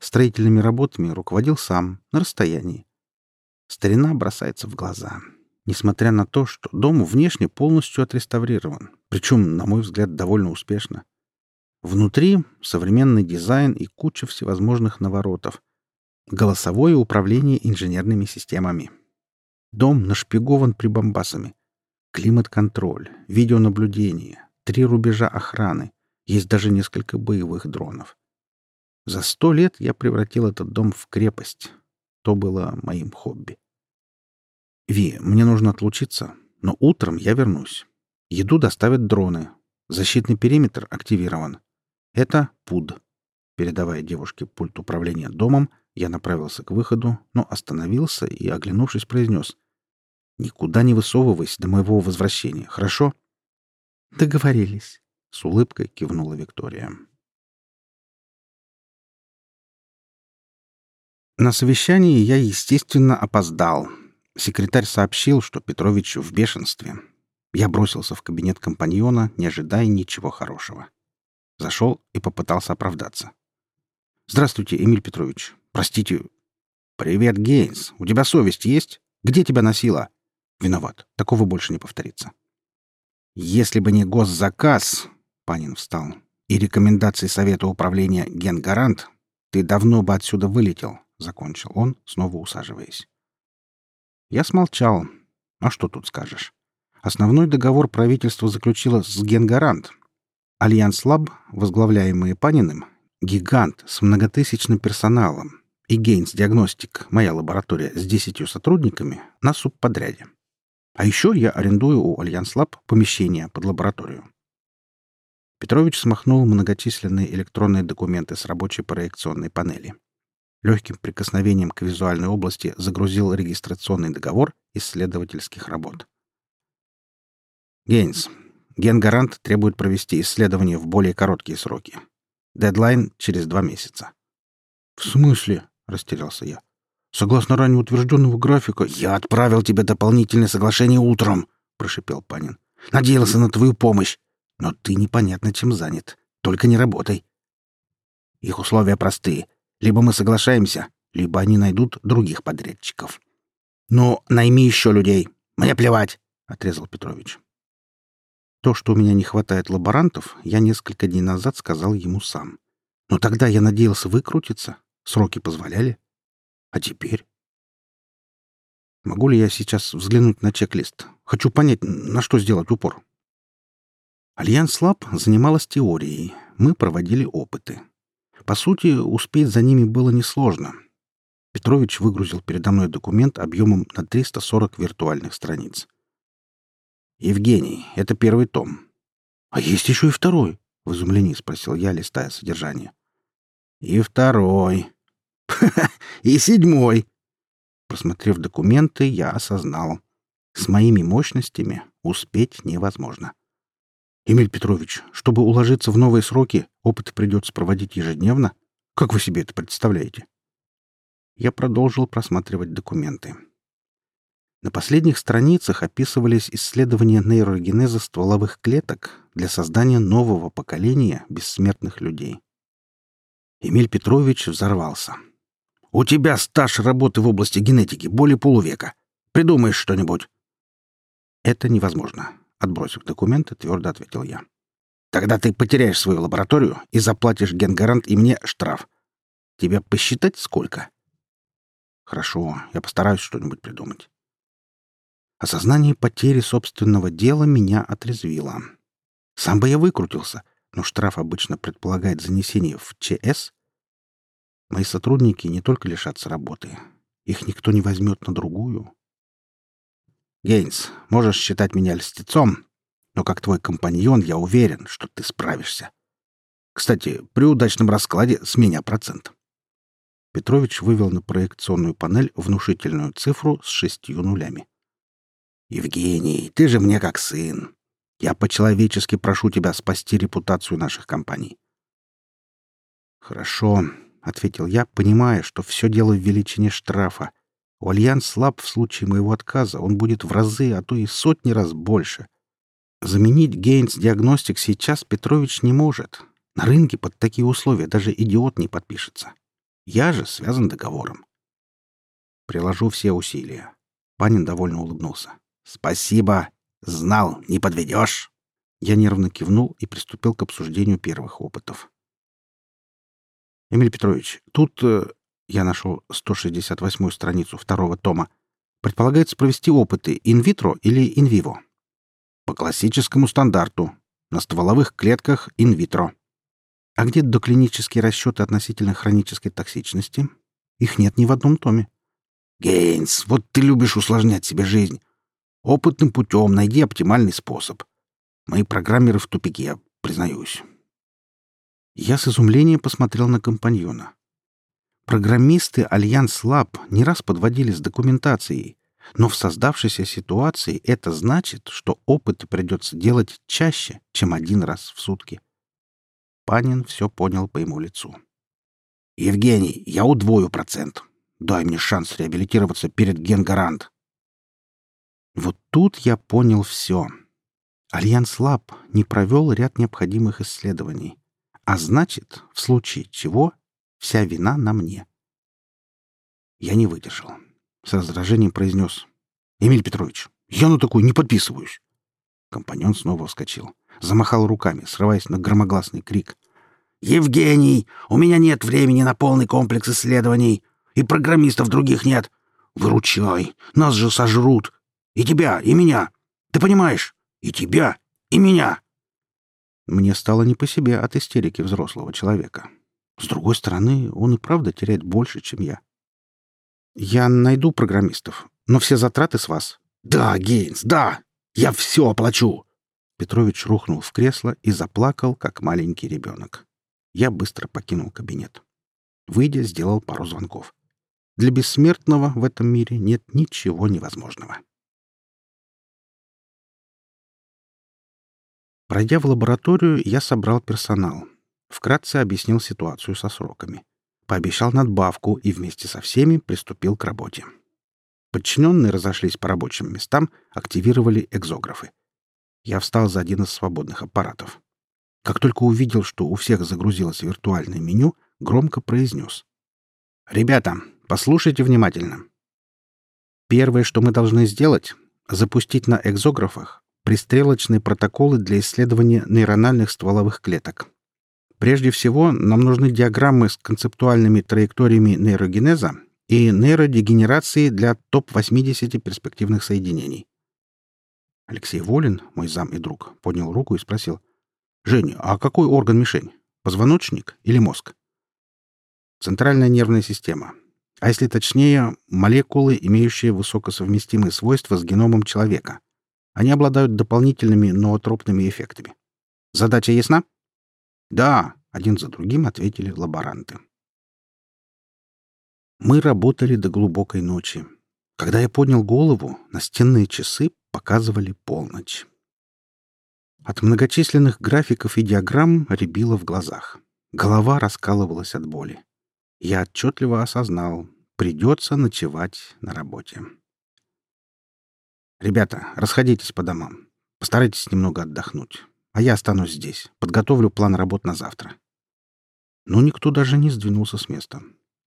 Строительными работами руководил сам, на расстоянии. Старина бросается в глаза. Несмотря на то, что дом внешне полностью отреставрирован, причем, на мой взгляд, довольно успешно. Внутри современный дизайн и куча всевозможных наворотов. Голосовое управление инженерными системами. Дом нашпигован прибамбасами. Климат-контроль, видеонаблюдение, три рубежа охраны. Есть даже несколько боевых дронов. За сто лет я превратил этот дом в крепость. То было моим хобби. «Ви, мне нужно отлучиться, но утром я вернусь. Еду доставят дроны. Защитный периметр активирован. Это ПУД». Передавая девушке пульт управления домом, я направился к выходу, но остановился и, оглянувшись, произнес. «Никуда не высовывайся до моего возвращения, хорошо?» «Договорились», — с улыбкой кивнула Виктория. На совещании я, естественно, опоздал. Секретарь сообщил, что Петрович в бешенстве. Я бросился в кабинет компаньона, не ожидая ничего хорошего. Зашел и попытался оправдаться. «Здравствуйте, Эмиль Петрович. Простите». «Привет, Гейнс. У тебя совесть есть? Где тебя носило?» «Виноват. Такого больше не повторится». «Если бы не госзаказ...» — Панин встал. «И рекомендации Совета управления Генгарант, ты давно бы отсюда вылетел. — закончил он, снова усаживаясь. Я смолчал. А что тут скажешь? Основной договор правительство заключило с Генгарант. Альянс Лаб, возглавляемый Паниным, гигант с многотысячным персоналом, и Гейнс Диагностик, моя лаборатория с десятью сотрудниками, на субподряде. А еще я арендую у Альянс Лаб помещение под лабораторию. Петрович смахнул многочисленные электронные документы с рабочей проекционной панели легким прикосновением к визуальной области загрузил регистрационный договор исследовательских работ. Гейнс. Генгарант требует провести исследование в более короткие сроки. Дедлайн через два месяца. «В смысле?» — растерялся я. «Согласно ранее утвержденного графика, я отправил тебе дополнительное соглашение утром», — прошипел Панин. «Надеялся на твою помощь, но ты непонятно чем занят. Только не работай. Их условия простые. Либо мы соглашаемся, либо они найдут других подрядчиков. «Ну, найми еще людей. Мне плевать», — отрезал Петрович. То, что у меня не хватает лаборантов, я несколько дней назад сказал ему сам. Но тогда я надеялся выкрутиться. Сроки позволяли. А теперь? Могу ли я сейчас взглянуть на чек-лист? Хочу понять, на что сделать упор. Альянс Лаб занималась теорией. Мы проводили опыты. По сути, успеть за ними было несложно. Петрович выгрузил передо мной документ объемом на 340 виртуальных страниц. «Евгений, это первый том». «А есть еще и второй?» — в изумлении спросил я, листая содержание. «И второй. И седьмой». Просмотрев документы, я осознал. С моими мощностями успеть невозможно. «Эмиль Петрович, чтобы уложиться в новые сроки, опыт придется проводить ежедневно? Как вы себе это представляете?» Я продолжил просматривать документы. На последних страницах описывались исследования нейрогенеза стволовых клеток для создания нового поколения бессмертных людей. Эмиль Петрович взорвался. «У тебя стаж работы в области генетики более полувека. Придумаешь что-нибудь?» «Это невозможно. Отбросив документы, твердо ответил я. «Тогда ты потеряешь свою лабораторию и заплатишь генгарант и мне штраф. Тебе посчитать сколько?» «Хорошо, я постараюсь что-нибудь придумать». Осознание потери собственного дела меня отрезвило. Сам бы я выкрутился, но штраф обычно предполагает занесение в ЧС, мои сотрудники не только лишатся работы, их никто не возьмет на другую. Гейнс, можешь считать меня льстецом, но как твой компаньон я уверен, что ты справишься. Кстати, при удачном раскладе с меня процент. Петрович вывел на проекционную панель внушительную цифру с шестью нулями. «Евгений, ты же мне как сын. Я по-человечески прошу тебя спасти репутацию наших компаний». «Хорошо», — ответил я, понимая, что все дело в величине штрафа. У Альянс Лаб в случае моего отказа, он будет в разы, а то и сотни раз больше. Заменить Гейнс диагностик сейчас Петрович не может. На рынке под такие условия даже идиот не подпишется. Я же связан договором. Приложу все усилия. Панин довольно улыбнулся. Спасибо. Знал, не подведешь. Я нервно кивнул и приступил к обсуждению первых опытов. Эмиль Петрович, тут э, я нашел 168-ю страницу второго тома. Предполагается провести опыты инвитро или инвиво. По классическому стандарту. На стволовых клетках инвитро. А где доклинические расчеты относительно хронической токсичности? Их нет ни в одном томе. Гейнс, вот ты любишь усложнять себе жизнь. Опытным путем найди оптимальный способ. Мои программеры в тупике, признаюсь. Я с изумлением посмотрел на компаньона. Программисты Альянс Лаб не раз подводили с документацией, но в создавшейся ситуации это значит, что опыты придется делать чаще, чем один раз в сутки. Панин все понял по ему лицу. «Евгений, я удвою процент. Дай мне шанс реабилитироваться перед Генгарант». Вот тут я понял все. Альянс Лаб не провел ряд необходимых исследований. А значит, в случае чего, вся вина на мне. Я не выдержал. С раздражением произнес. «Эмиль Петрович, я на такое не подписываюсь». Компаньон снова вскочил замахал руками, срываясь на громогласный крик. «Евгений, у меня нет времени на полный комплекс исследований, и программистов других нет. Выручай, нас же сожрут. И тебя, и меня. Ты понимаешь? И тебя, и меня». Мне стало не по себе от истерики взрослого человека. С другой стороны, он и правда теряет больше, чем я. «Я найду программистов, но все затраты с вас». «Да, Гейнс, да! Я все оплачу!» Петрович рухнул в кресло и заплакал, как маленький ребенок. Я быстро покинул кабинет. Выйдя, сделал пару звонков. Для бессмертного в этом мире нет ничего невозможного. Пройдя в лабораторию, я собрал персонал. Вкратце объяснил ситуацию со сроками. Пообещал надбавку и вместе со всеми приступил к работе. Подчиненные разошлись по рабочим местам, активировали экзографы. Я встал за один из свободных аппаратов. Как только увидел, что у всех загрузилось виртуальное меню, громко произнес. «Ребята, послушайте внимательно. Первое, что мы должны сделать — запустить на экзографах пристрелочные протоколы для исследования нейрональных стволовых клеток. Прежде всего, нам нужны диаграммы с концептуальными траекториями нейрогенеза и нейродегенерации для топ-80 перспективных соединений. Алексей Волин, мой зам и друг, поднял руку и спросил. «Женя, а какой орган мишень? Позвоночник или мозг?» «Центральная нервная система. А если точнее, молекулы, имеющие высокосовместимые свойства с геномом человека. Они обладают дополнительными ноотропными эффектами. Задача ясна?» «Да», — один за другим ответили лаборанты. Мы работали до глубокой ночи. Когда я поднял голову, настенные часы показывали полночь. От многочисленных графиков и диаграмм рябило в глазах. Голова раскалывалась от боли. Я отчетливо осознал, придется ночевать на работе. «Ребята, расходитесь по домам. Постарайтесь немного отдохнуть. А я останусь здесь. Подготовлю план работ на завтра». Но никто даже не сдвинулся с места.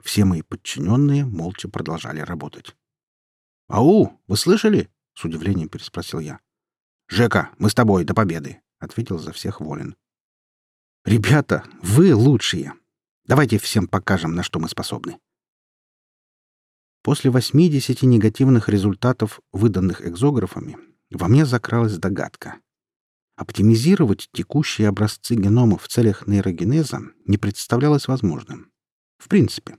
Все мои подчиненные молча продолжали работать. «Ау, вы слышали?» — с удивлением переспросил я. «Жека, мы с тобой до победы», — ответил за всех Волин. «Ребята, вы лучшие. Давайте всем покажем, на что мы способны». После 80 негативных результатов, выданных экзографами, во мне закралась догадка. Оптимизировать текущие образцы генома в целях нейрогенеза не представлялось возможным. В принципе.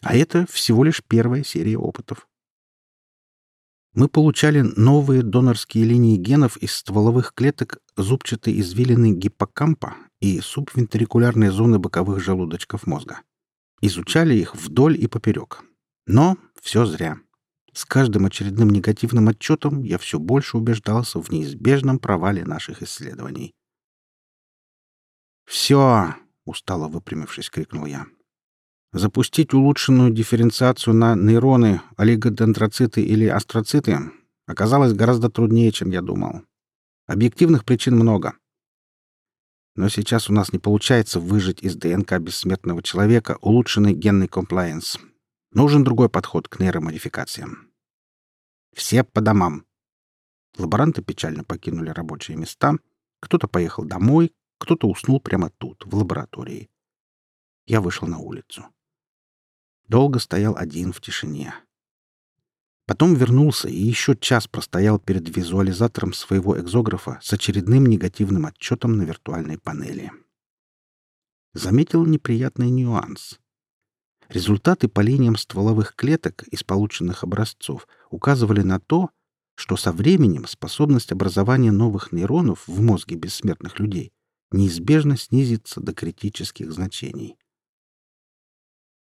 А это всего лишь первая серия опытов. Мы получали новые донорские линии генов из стволовых клеток зубчатой извилины гиппокампа и субвентрикулярной зоны боковых желудочков мозга. Изучали их вдоль и поперек. Но все зря. С каждым очередным негативным отчетом я все больше убеждался в неизбежном провале наших исследований. «Все!» — устало выпрямившись, крикнул я. Запустить улучшенную дифференциацию на нейроны, олигодендроциты или астроциты оказалось гораздо труднее, чем я думал. Объективных причин много. Но сейчас у нас не получается выжить из ДНК бессмертного человека улучшенный генный комплайенс. Нужен другой подход к нейромодификациям. Все по домам. Лаборанты печально покинули рабочие места. Кто-то поехал домой, кто-то уснул прямо тут, в лаборатории. Я вышел на улицу. Долго стоял один в тишине. Потом вернулся и еще час простоял перед визуализатором своего экзографа с очередным негативным отчетом на виртуальной панели. Заметил неприятный нюанс. Результаты по линиям стволовых клеток из полученных образцов указывали на то, что со временем способность образования новых нейронов в мозге бессмертных людей неизбежно снизится до критических значений.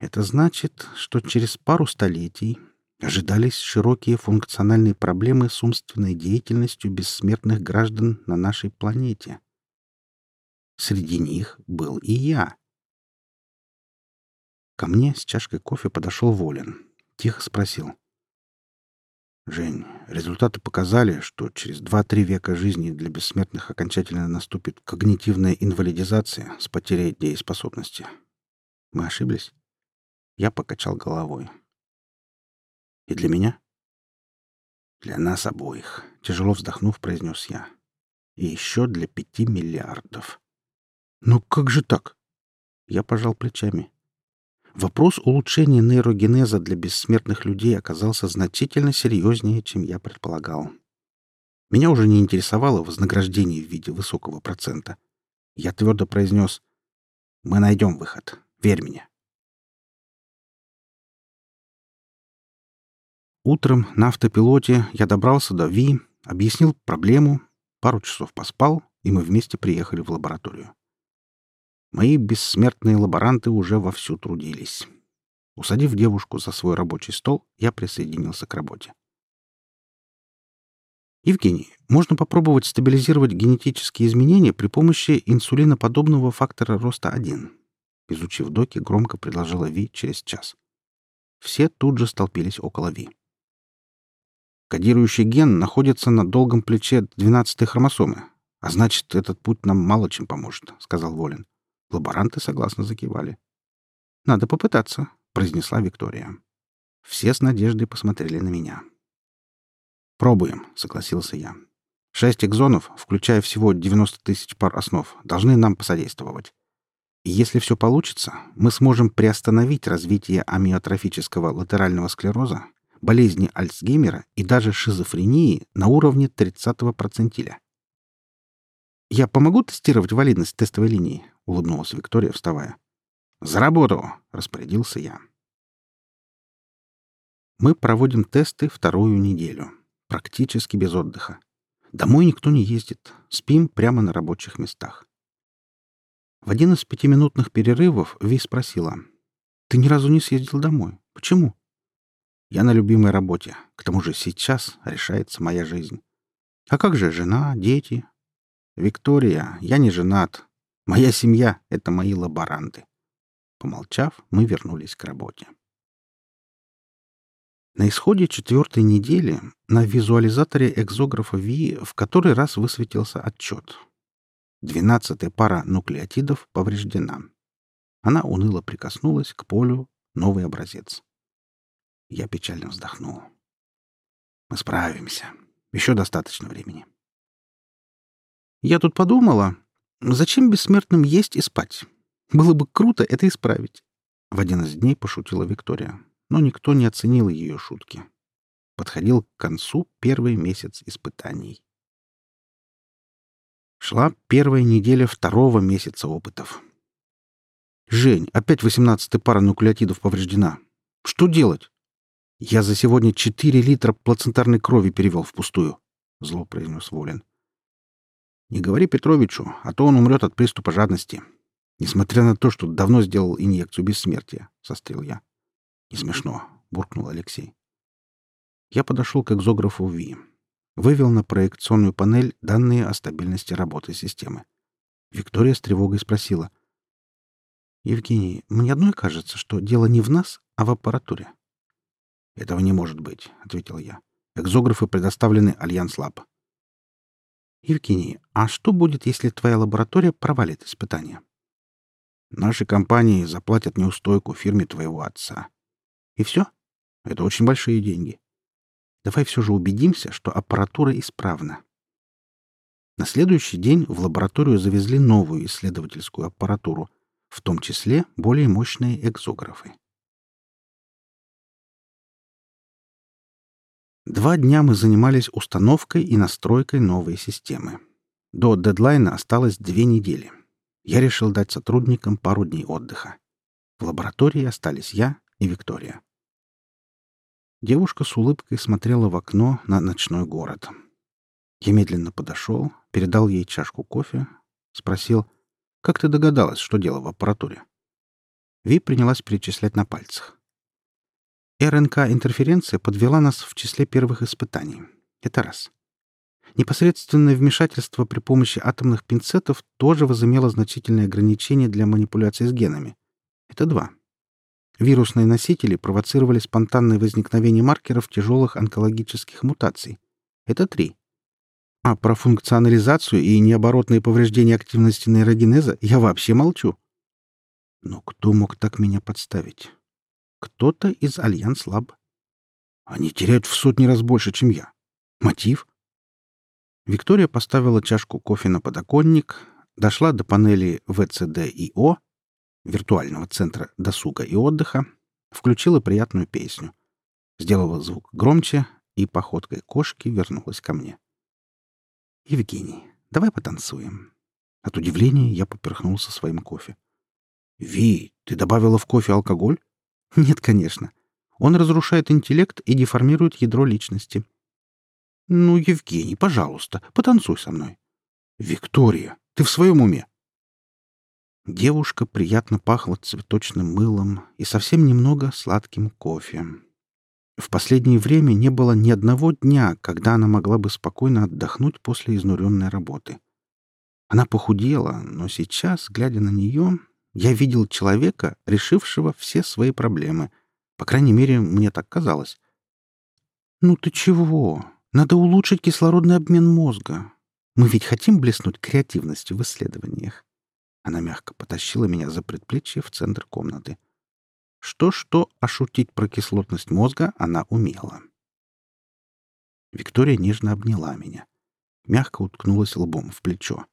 Это значит, что через пару столетий ожидались широкие функциональные проблемы с умственной деятельностью бессмертных граждан на нашей планете. Среди них был и я. Ко мне с чашкой кофе подошел Волин. Тихо спросил. «Жень, результаты показали, что через 2-3 века жизни для бессмертных окончательно наступит когнитивная инвалидизация с потерей дееспособности. Мы ошиблись?» Я покачал головой. «И для меня?» «Для нас обоих», — тяжело вздохнув, произнес я. «И еще для пяти миллиардов». «Ну как же так?» Я пожал плечами. Вопрос улучшения нейрогенеза для бессмертных людей оказался значительно серьезнее, чем я предполагал. Меня уже не интересовало вознаграждение в виде высокого процента. Я твердо произнес «Мы найдем выход. Верь мне». Утром на автопилоте я добрался до Ви, объяснил проблему, пару часов поспал, и мы вместе приехали в лабораторию. Мои бессмертные лаборанты уже вовсю трудились. Усадив девушку за свой рабочий стол, я присоединился к работе. Евгений, можно попробовать стабилизировать генетические изменения при помощи инсулиноподобного фактора роста 1. Изучив доки, громко предложила Ви через час. Все тут же столпились около Ви. Кодирующий ген находится на долгом плече 12-й хромосомы, а значит, этот путь нам мало чем поможет, — сказал Волин. Лаборанты согласно закивали. «Надо попытаться», — произнесла Виктория. Все с надеждой посмотрели на меня. «Пробуем», — согласился я. «Шесть экзонов, включая всего 90 тысяч пар основ, должны нам посодействовать. И если все получится, мы сможем приостановить развитие амиотрофического латерального склероза болезни Альцгеймера и даже шизофрении на уровне 30-го процентиля. «Я помогу тестировать валидность тестовой линии?» — улыбнулась Виктория, вставая. «За работу!» — распорядился я. Мы проводим тесты вторую неделю. Практически без отдыха. Домой никто не ездит. Спим прямо на рабочих местах. В один из пятиминутных перерывов Ви спросила. «Ты ни разу не съездил домой. Почему?» Я на любимой работе. К тому же сейчас решается моя жизнь. А как же жена, дети? Виктория, я не женат. Моя семья — это мои лаборанты. Помолчав, мы вернулись к работе. На исходе четвертой недели на визуализаторе экзографа Ви в который раз высветился отчет. Двенадцатая пара нуклеотидов повреждена. Она уныло прикоснулась к полю новый образец. Я печально вздохнул. Мы справимся. Еще достаточно времени. Я тут подумала, зачем бессмертным есть и спать? Было бы круто это исправить. В один из дней пошутила Виктория, но никто не оценил ее шутки. Подходил к концу первый месяц испытаний. Шла первая неделя второго месяца опытов. «Жень, опять восемнадцатая пара нуклеотидов повреждена. Что делать?» «Я за сегодня четыре литра плацентарной крови перевел впустую», — зло произнес Волин. «Не говори Петровичу, а то он умрет от приступа жадности. Несмотря на то, что давно сделал инъекцию бессмертия», — сострил я. «Не смешно», — буркнул Алексей. Я подошел к экзографу ВИ. Вывел на проекционную панель данные о стабильности работы системы. Виктория с тревогой спросила — «Евгений, мне одной кажется, что дело не в нас, а в аппаратуре». «Этого не может быть», — ответил я. «Экзографы предоставлены Альянс Лаб». «Евгений, а что будет, если твоя лаборатория провалит испытания?» «Наши компании заплатят неустойку фирме твоего отца». «И все? Это очень большие деньги. Давай все же убедимся, что аппаратура исправна». На следующий день в лабораторию завезли новую исследовательскую аппаратуру — в том числе более мощные экзографы. Два дня мы занимались установкой и настройкой новой системы. До дедлайна осталось две недели. Я решил дать сотрудникам пару дней отдыха. В лаборатории остались я и Виктория. Девушка с улыбкой смотрела в окно на ночной город. Я медленно подошел, передал ей чашку кофе, спросил — как ты догадалась, что дело в аппаратуре?» Ви принялась перечислять на пальцах. РНК-интерференция подвела нас в числе первых испытаний. Это раз. Непосредственное вмешательство при помощи атомных пинцетов тоже возымело значительные ограничения для манипуляции с генами. Это два. Вирусные носители провоцировали спонтанное возникновение маркеров тяжелых онкологических мутаций. Это три. А про функционализацию и необоротные повреждения активности нейрогенеза я вообще молчу. Но кто мог так меня подставить? Кто-то из Альянс Лаб. Они теряют в сотни раз больше, чем я. Мотив? Виктория поставила чашку кофе на подоконник, дошла до панели ВЦД-ИО, виртуального центра досуга и отдыха, включила приятную песню, сделала звук громче и походкой кошки вернулась ко мне. «Евгений, давай потанцуем». От удивления я поперхнулся своим кофе. «Ви, ты добавила в кофе алкоголь?» «Нет, конечно. Он разрушает интеллект и деформирует ядро личности». «Ну, Евгений, пожалуйста, потанцуй со мной». «Виктория, ты в своем уме?» Девушка приятно пахла цветочным мылом и совсем немного сладким кофе. В последнее время не было ни одного дня, когда она могла бы спокойно отдохнуть после изнуренной работы. Она похудела, но сейчас, глядя на нее, я видел человека, решившего все свои проблемы. По крайней мере, мне так казалось. «Ну ты чего? Надо улучшить кислородный обмен мозга. Мы ведь хотим блеснуть креативностью в исследованиях». Она мягко потащила меня за предплечье в центр комнаты. Что-что, а шутить про кислотность мозга она умела. Виктория нежно обняла меня. Мягко уткнулась лбом в плечо.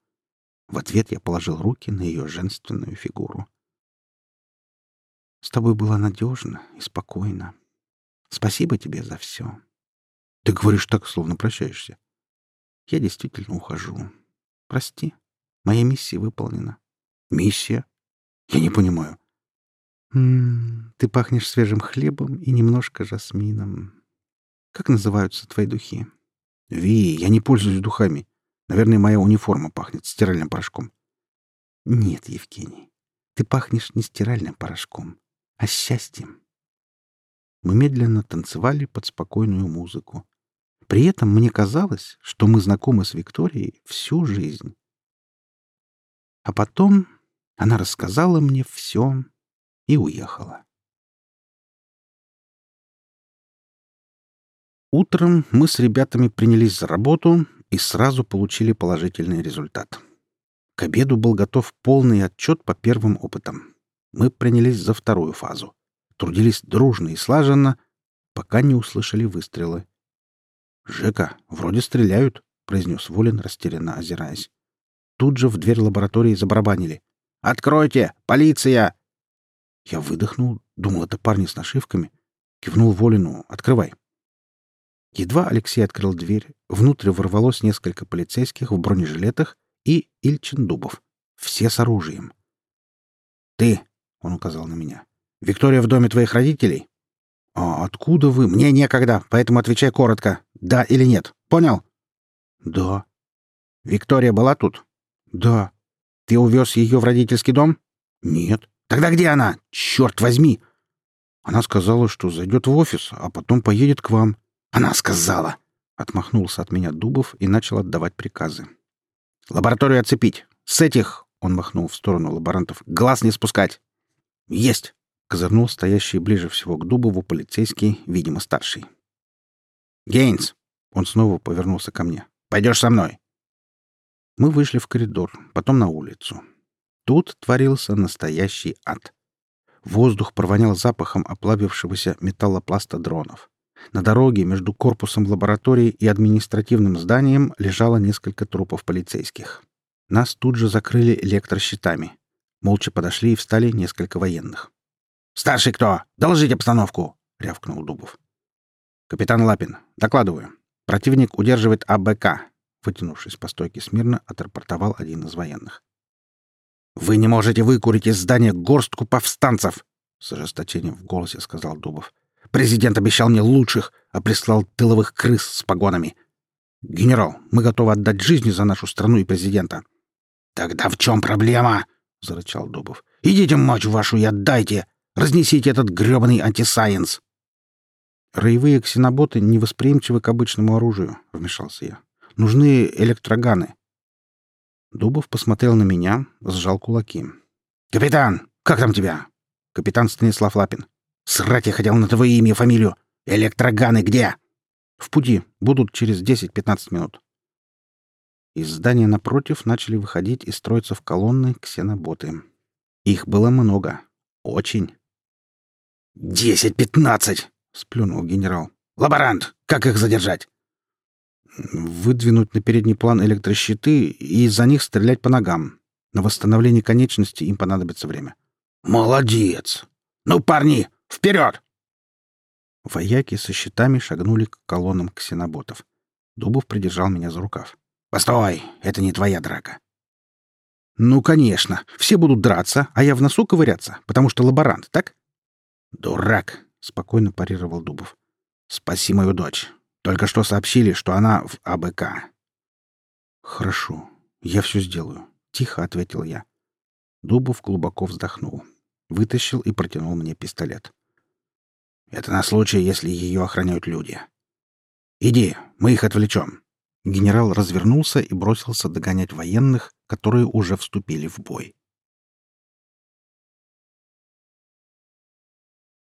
В ответ я положил руки на ее женственную фигуру. «С тобой было надежно и спокойно. Спасибо тебе за все. Ты говоришь так, словно прощаешься. Я действительно ухожу. Прости, моя миссия выполнена». «Миссия? Я не понимаю. М ты пахнешь свежим хлебом и немножко жасмином. Как называются твои духи? Ви, я не пользуюсь духами. Наверное, моя униформа пахнет стиральным порошком. Нет, Евгений, ты пахнешь не стиральным порошком, а счастьем. Мы медленно танцевали под спокойную музыку. При этом мне казалось, что мы знакомы с Викторией всю жизнь. А потом она рассказала мне все, и уехала. Утром мы с ребятами принялись за работу и сразу получили положительный результат. К обеду был готов полный отчет по первым опытам. Мы принялись за вторую фазу. Трудились дружно и слаженно, пока не услышали выстрелы. «Жека, вроде стреляют», — произнес Волин, растерянно озираясь. Тут же в дверь лаборатории забарабанили. «Откройте! Полиция!» Я выдохнул, думал, это парни с нашивками. Кивнул Волину. «Открывай». Едва Алексей открыл дверь, внутрь ворвалось несколько полицейских в бронежилетах и Ильчин Дубов. Все с оружием. «Ты», — он указал на меня, — «Виктория в доме твоих родителей?» «А откуда вы? Мне некогда, поэтому отвечай коротко. Да или нет. Понял?» «Да». «Виктория была тут?» «Да». «Ты увез ее в родительский дом?» «Нет». «Тогда где она? Черт возьми!» Она сказала, что зайдет в офис, а потом поедет к вам. Она сказала. Отмахнулся от меня Дубов и начал отдавать приказы. Лабораторию оцепить. С этих, он махнул в сторону лаборантов, глаз не спускать. Есть. Козырнул стоящий ближе всего к Дубову полицейский, видимо, старший. Гейнс. Он снова повернулся ко мне. Пойдешь со мной. Мы вышли в коридор, потом на улицу. Тут творился настоящий ад. Воздух провонял запахом оплавившегося металлопласта дронов. На дороге между корпусом лаборатории и административным зданием лежало несколько трупов полицейских. Нас тут же закрыли электрощитами. Молча подошли и встали несколько военных. «Старший кто? Доложите обстановку!» — рявкнул Дубов. «Капитан Лапин, докладываю. Противник удерживает АБК», — вытянувшись по стойке смирно, отрапортовал один из военных. «Вы не можете выкурить из здания горстку повстанцев!» — с ожесточением в голосе сказал Дубов. «Президент обещал мне лучших, а прислал тыловых крыс с погонами. Генерал, мы готовы отдать жизни за нашу страну и президента». «Тогда в чем проблема?» — зарычал Дубов. «Идите мочь вашу и отдайте! Разнесите этот грёбаный антисайенс!» «Роевые ксеноботы невосприимчивы к обычному оружию», — вмешался я. «Нужны электроганы. Дубов посмотрел на меня, сжал кулаки. «Капитан, как там тебя?» «Капитан Станислав Лапин». «Срать я хотел на твое имя и фамилию. Электроганы где?» «В пути. Будут через 10-15 минут». Из здания напротив начали выходить и строиться в колонны ксеноботы. Их было много. Очень. «Десять-пятнадцать!» — сплюнул генерал. «Лаборант! Как их задержать?» выдвинуть на передний план электрощиты и из-за них стрелять по ногам. На восстановление конечности им понадобится время. «Молодец! Ну, парни, вперед!» Вояки со щитами шагнули к колоннам ксеноботов. Дубов придержал меня за рукав. «Постой! Это не твоя драка!» «Ну, конечно. Все будут драться, а я в носу ковыряться, потому что лаборант, так?» «Дурак!» — спокойно парировал Дубов. «Спаси мою дочь. Только что сообщили, что она в АБК. Хорошо, я все сделаю, тихо ответил я. Дубов глубоко вздохнул, вытащил и протянул мне пистолет. Это на случай, если ее охраняют люди. Иди, мы их отвлечем. Генерал развернулся и бросился догонять военных, которые уже вступили в бой.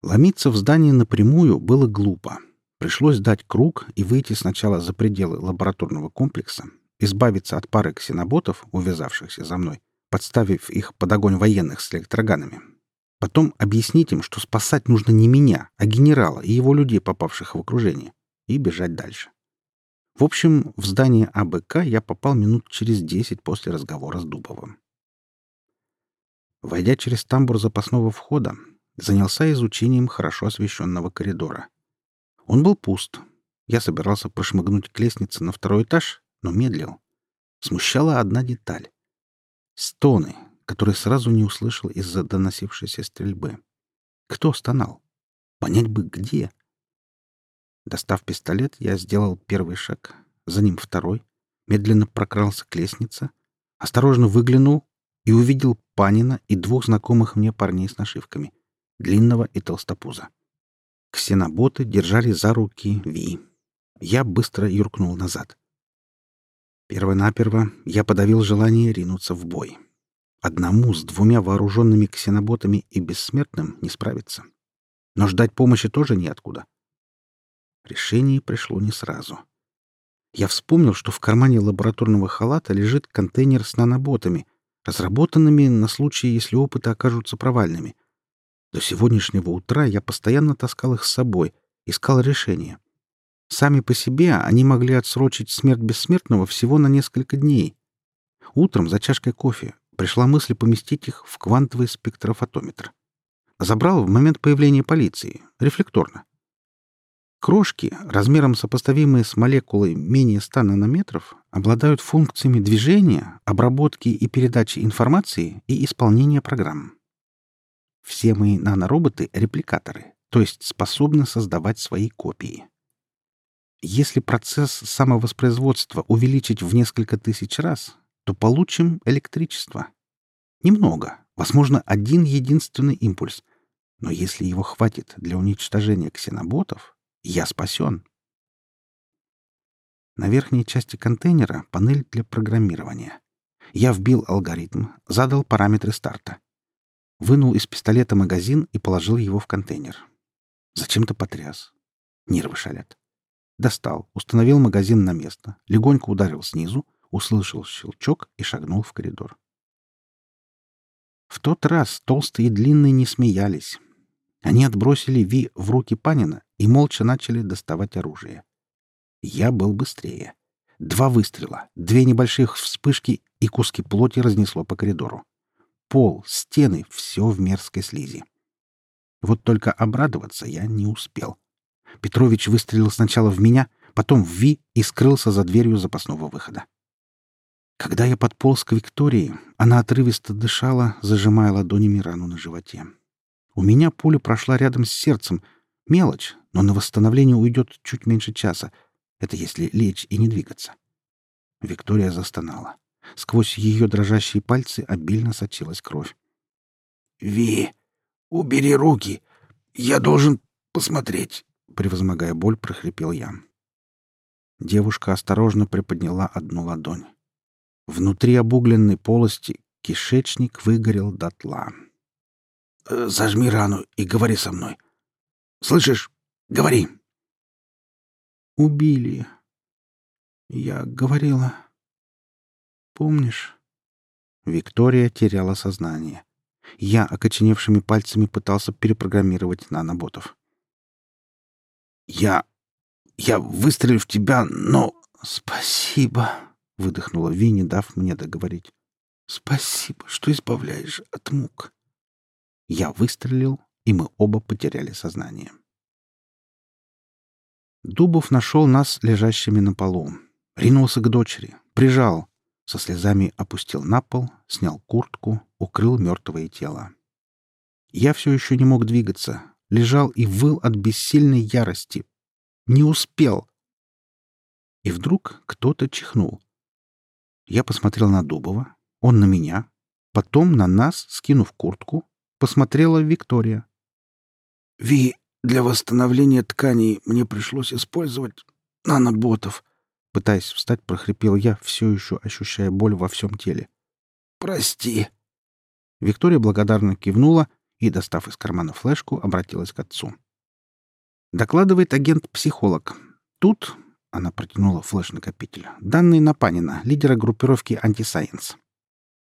Ломиться в здание напрямую было глупо. Пришлось дать круг и выйти сначала за пределы лабораторного комплекса, избавиться от пары ксеноботов, увязавшихся за мной, подставив их под огонь военных с электроганами. Потом объяснить им, что спасать нужно не меня, а генерала и его людей, попавших в окружение, и бежать дальше. В общем, в здание АБК я попал минут через десять после разговора с Дубовым. Войдя через тамбур запасного входа, занялся изучением хорошо освещенного коридора — он был пуст. Я собирался прошмыгнуть к лестнице на второй этаж, но медлил. Смущала одна деталь. Стоны, которые сразу не услышал из-за доносившейся стрельбы. Кто стонал? Понять бы, где. Достав пистолет, я сделал первый шаг, за ним второй, медленно прокрался к лестнице, осторожно выглянул и увидел Панина и двух знакомых мне парней с нашивками — длинного и толстопуза. Ксеноботы держали за руки Ви. Я быстро юркнул назад. Первонаперво я подавил желание ринуться в бой. Одному с двумя вооруженными ксеноботами и бессмертным не справиться. Но ждать помощи тоже неоткуда. Решение пришло не сразу. Я вспомнил, что в кармане лабораторного халата лежит контейнер с наноботами, разработанными на случай, если опыты окажутся провальными — до сегодняшнего утра я постоянно таскал их с собой, искал решение. Сами по себе они могли отсрочить смерть бессмертного всего на несколько дней. Утром за чашкой кофе пришла мысль поместить их в квантовый спектрофотометр. Забрал в момент появления полиции, рефлекторно. Крошки, размером сопоставимые с молекулой менее 100 нанометров, обладают функциями движения, обработки и передачи информации и исполнения программ. Все мои нанороботы — репликаторы, то есть способны создавать свои копии. Если процесс самовоспроизводства увеличить в несколько тысяч раз, то получим электричество. Немного, возможно, один единственный импульс. Но если его хватит для уничтожения ксеноботов, я спасен. На верхней части контейнера панель для программирования. Я вбил алгоритм, задал параметры старта. Вынул из пистолета магазин и положил его в контейнер. Зачем-то потряс. Нервы шалят. Достал, установил магазин на место, легонько ударил снизу, услышал щелчок и шагнул в коридор. В тот раз толстые и длинные не смеялись. Они отбросили Ви в руки Панина и молча начали доставать оружие. Я был быстрее. Два выстрела, две небольших вспышки и куски плоти разнесло по коридору. Пол, стены — все в мерзкой слизи. Вот только обрадоваться я не успел. Петрович выстрелил сначала в меня, потом в Ви и скрылся за дверью запасного выхода. Когда я подполз к Виктории, она отрывисто дышала, зажимая ладонями рану на животе. У меня пуля прошла рядом с сердцем. Мелочь, но на восстановление уйдет чуть меньше часа. Это если лечь и не двигаться. Виктория застонала. Сквозь ее дрожащие пальцы обильно сочилась кровь. «Ви, убери руки! Я должен посмотреть!» Превозмогая боль, прохрипел я. Девушка осторожно приподняла одну ладонь. Внутри обугленной полости кишечник выгорел дотла. «Э, «Зажми рану и говори со мной. Слышишь? Говори!» «Убили. Я говорила. Помнишь?» Виктория теряла сознание. Я окоченевшими пальцами пытался перепрограммировать наноботов. «Я... я выстрелю в тебя, но...» «Спасибо», — выдохнула Ви, дав мне договорить. «Спасибо, что избавляешь от мук». Я выстрелил, и мы оба потеряли сознание. Дубов нашел нас лежащими на полу. Ринулся к дочери, прижал, со слезами опустил на пол, снял куртку, укрыл мертвое тело. Я все еще не мог двигаться, лежал и выл от бессильной ярости. Не успел. И вдруг кто-то чихнул. Я посмотрел на Дубова, он на меня, потом на нас, скинув куртку, посмотрела Виктория. «Ви, для восстановления тканей мне пришлось использовать наноботов», Пытаясь встать, прохрипел я, все еще ощущая боль во всем теле. «Прости». Виктория благодарно кивнула и, достав из кармана флешку, обратилась к отцу. Докладывает агент-психолог. Тут она протянула флеш-накопитель. Данные на Панина, лидера группировки «Антисайенс».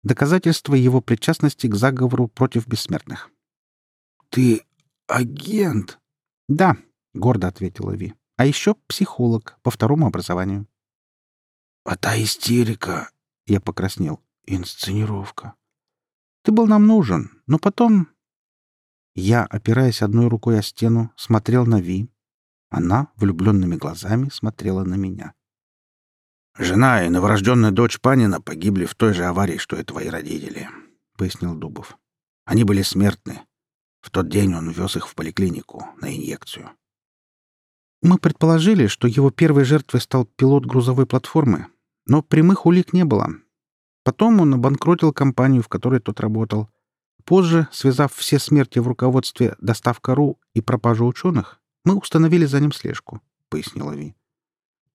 Доказательство его причастности к заговору против бессмертных. «Ты агент?» «Да», — гордо ответила Ви. «А еще психолог по второму образованию». «А та истерика...» — я покраснел. «Инсценировка». «Ты был нам нужен, но потом...» Я, опираясь одной рукой о стену, смотрел на Ви, она влюбленными глазами смотрела на меня. «Жена и новорожденная дочь Панина погибли в той же аварии, что и твои родители», — пояснил Дубов. «Они были смертны. В тот день он вез их в поликлинику на инъекцию». Мы предположили, что его первой жертвой стал пилот грузовой платформы, но прямых улик не было. Потом он обанкротил компанию, в которой тот работал. Позже, связав все смерти в руководстве «Доставка.ру» и пропажу ученых, мы установили за ним слежку», — пояснила Ви.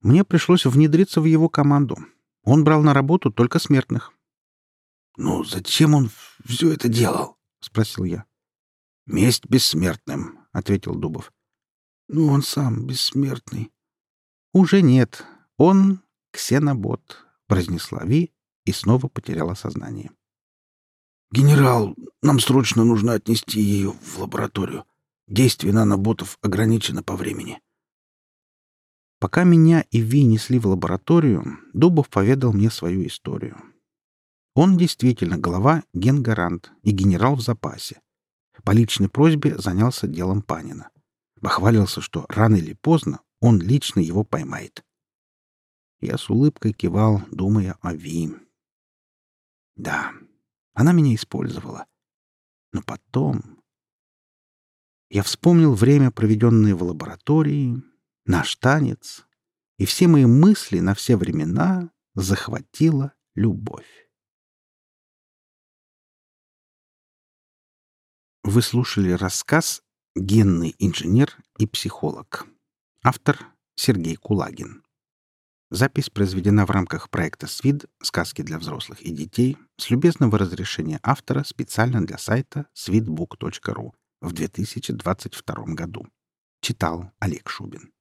«Мне пришлось внедриться в его команду. Он брал на работу только смертных». «Ну, зачем он все это делал?» — спросил я. «Месть бессмертным», — ответил Дубов. «Ну, он сам бессмертный». «Уже нет. Он ксенобот», — произнесла Ви и снова потеряла сознание. «Генерал, нам срочно нужно отнести ее в лабораторию. Действие наноботов ограничено по времени. Пока меня и Ви несли в лабораторию, Дубов поведал мне свою историю. Он действительно глава генгарант и генерал в запасе. По личной просьбе занялся делом Панина. Бахвалился, что рано или поздно он лично его поймает. Я с улыбкой кивал, думая о Ви. Да, она меня использовала. Но потом... Я вспомнил время, проведенное в лаборатории, наш танец, и все мои мысли на все времена захватила любовь. Вы слушали рассказ «Генный инженер и психолог». Автор Сергей Кулагин. Запись произведена в рамках проекта «СВИД. Сказки для взрослых и детей» с любезного разрешения автора специально для сайта sweetbook.ru в 2022 году. Читал Олег Шубин.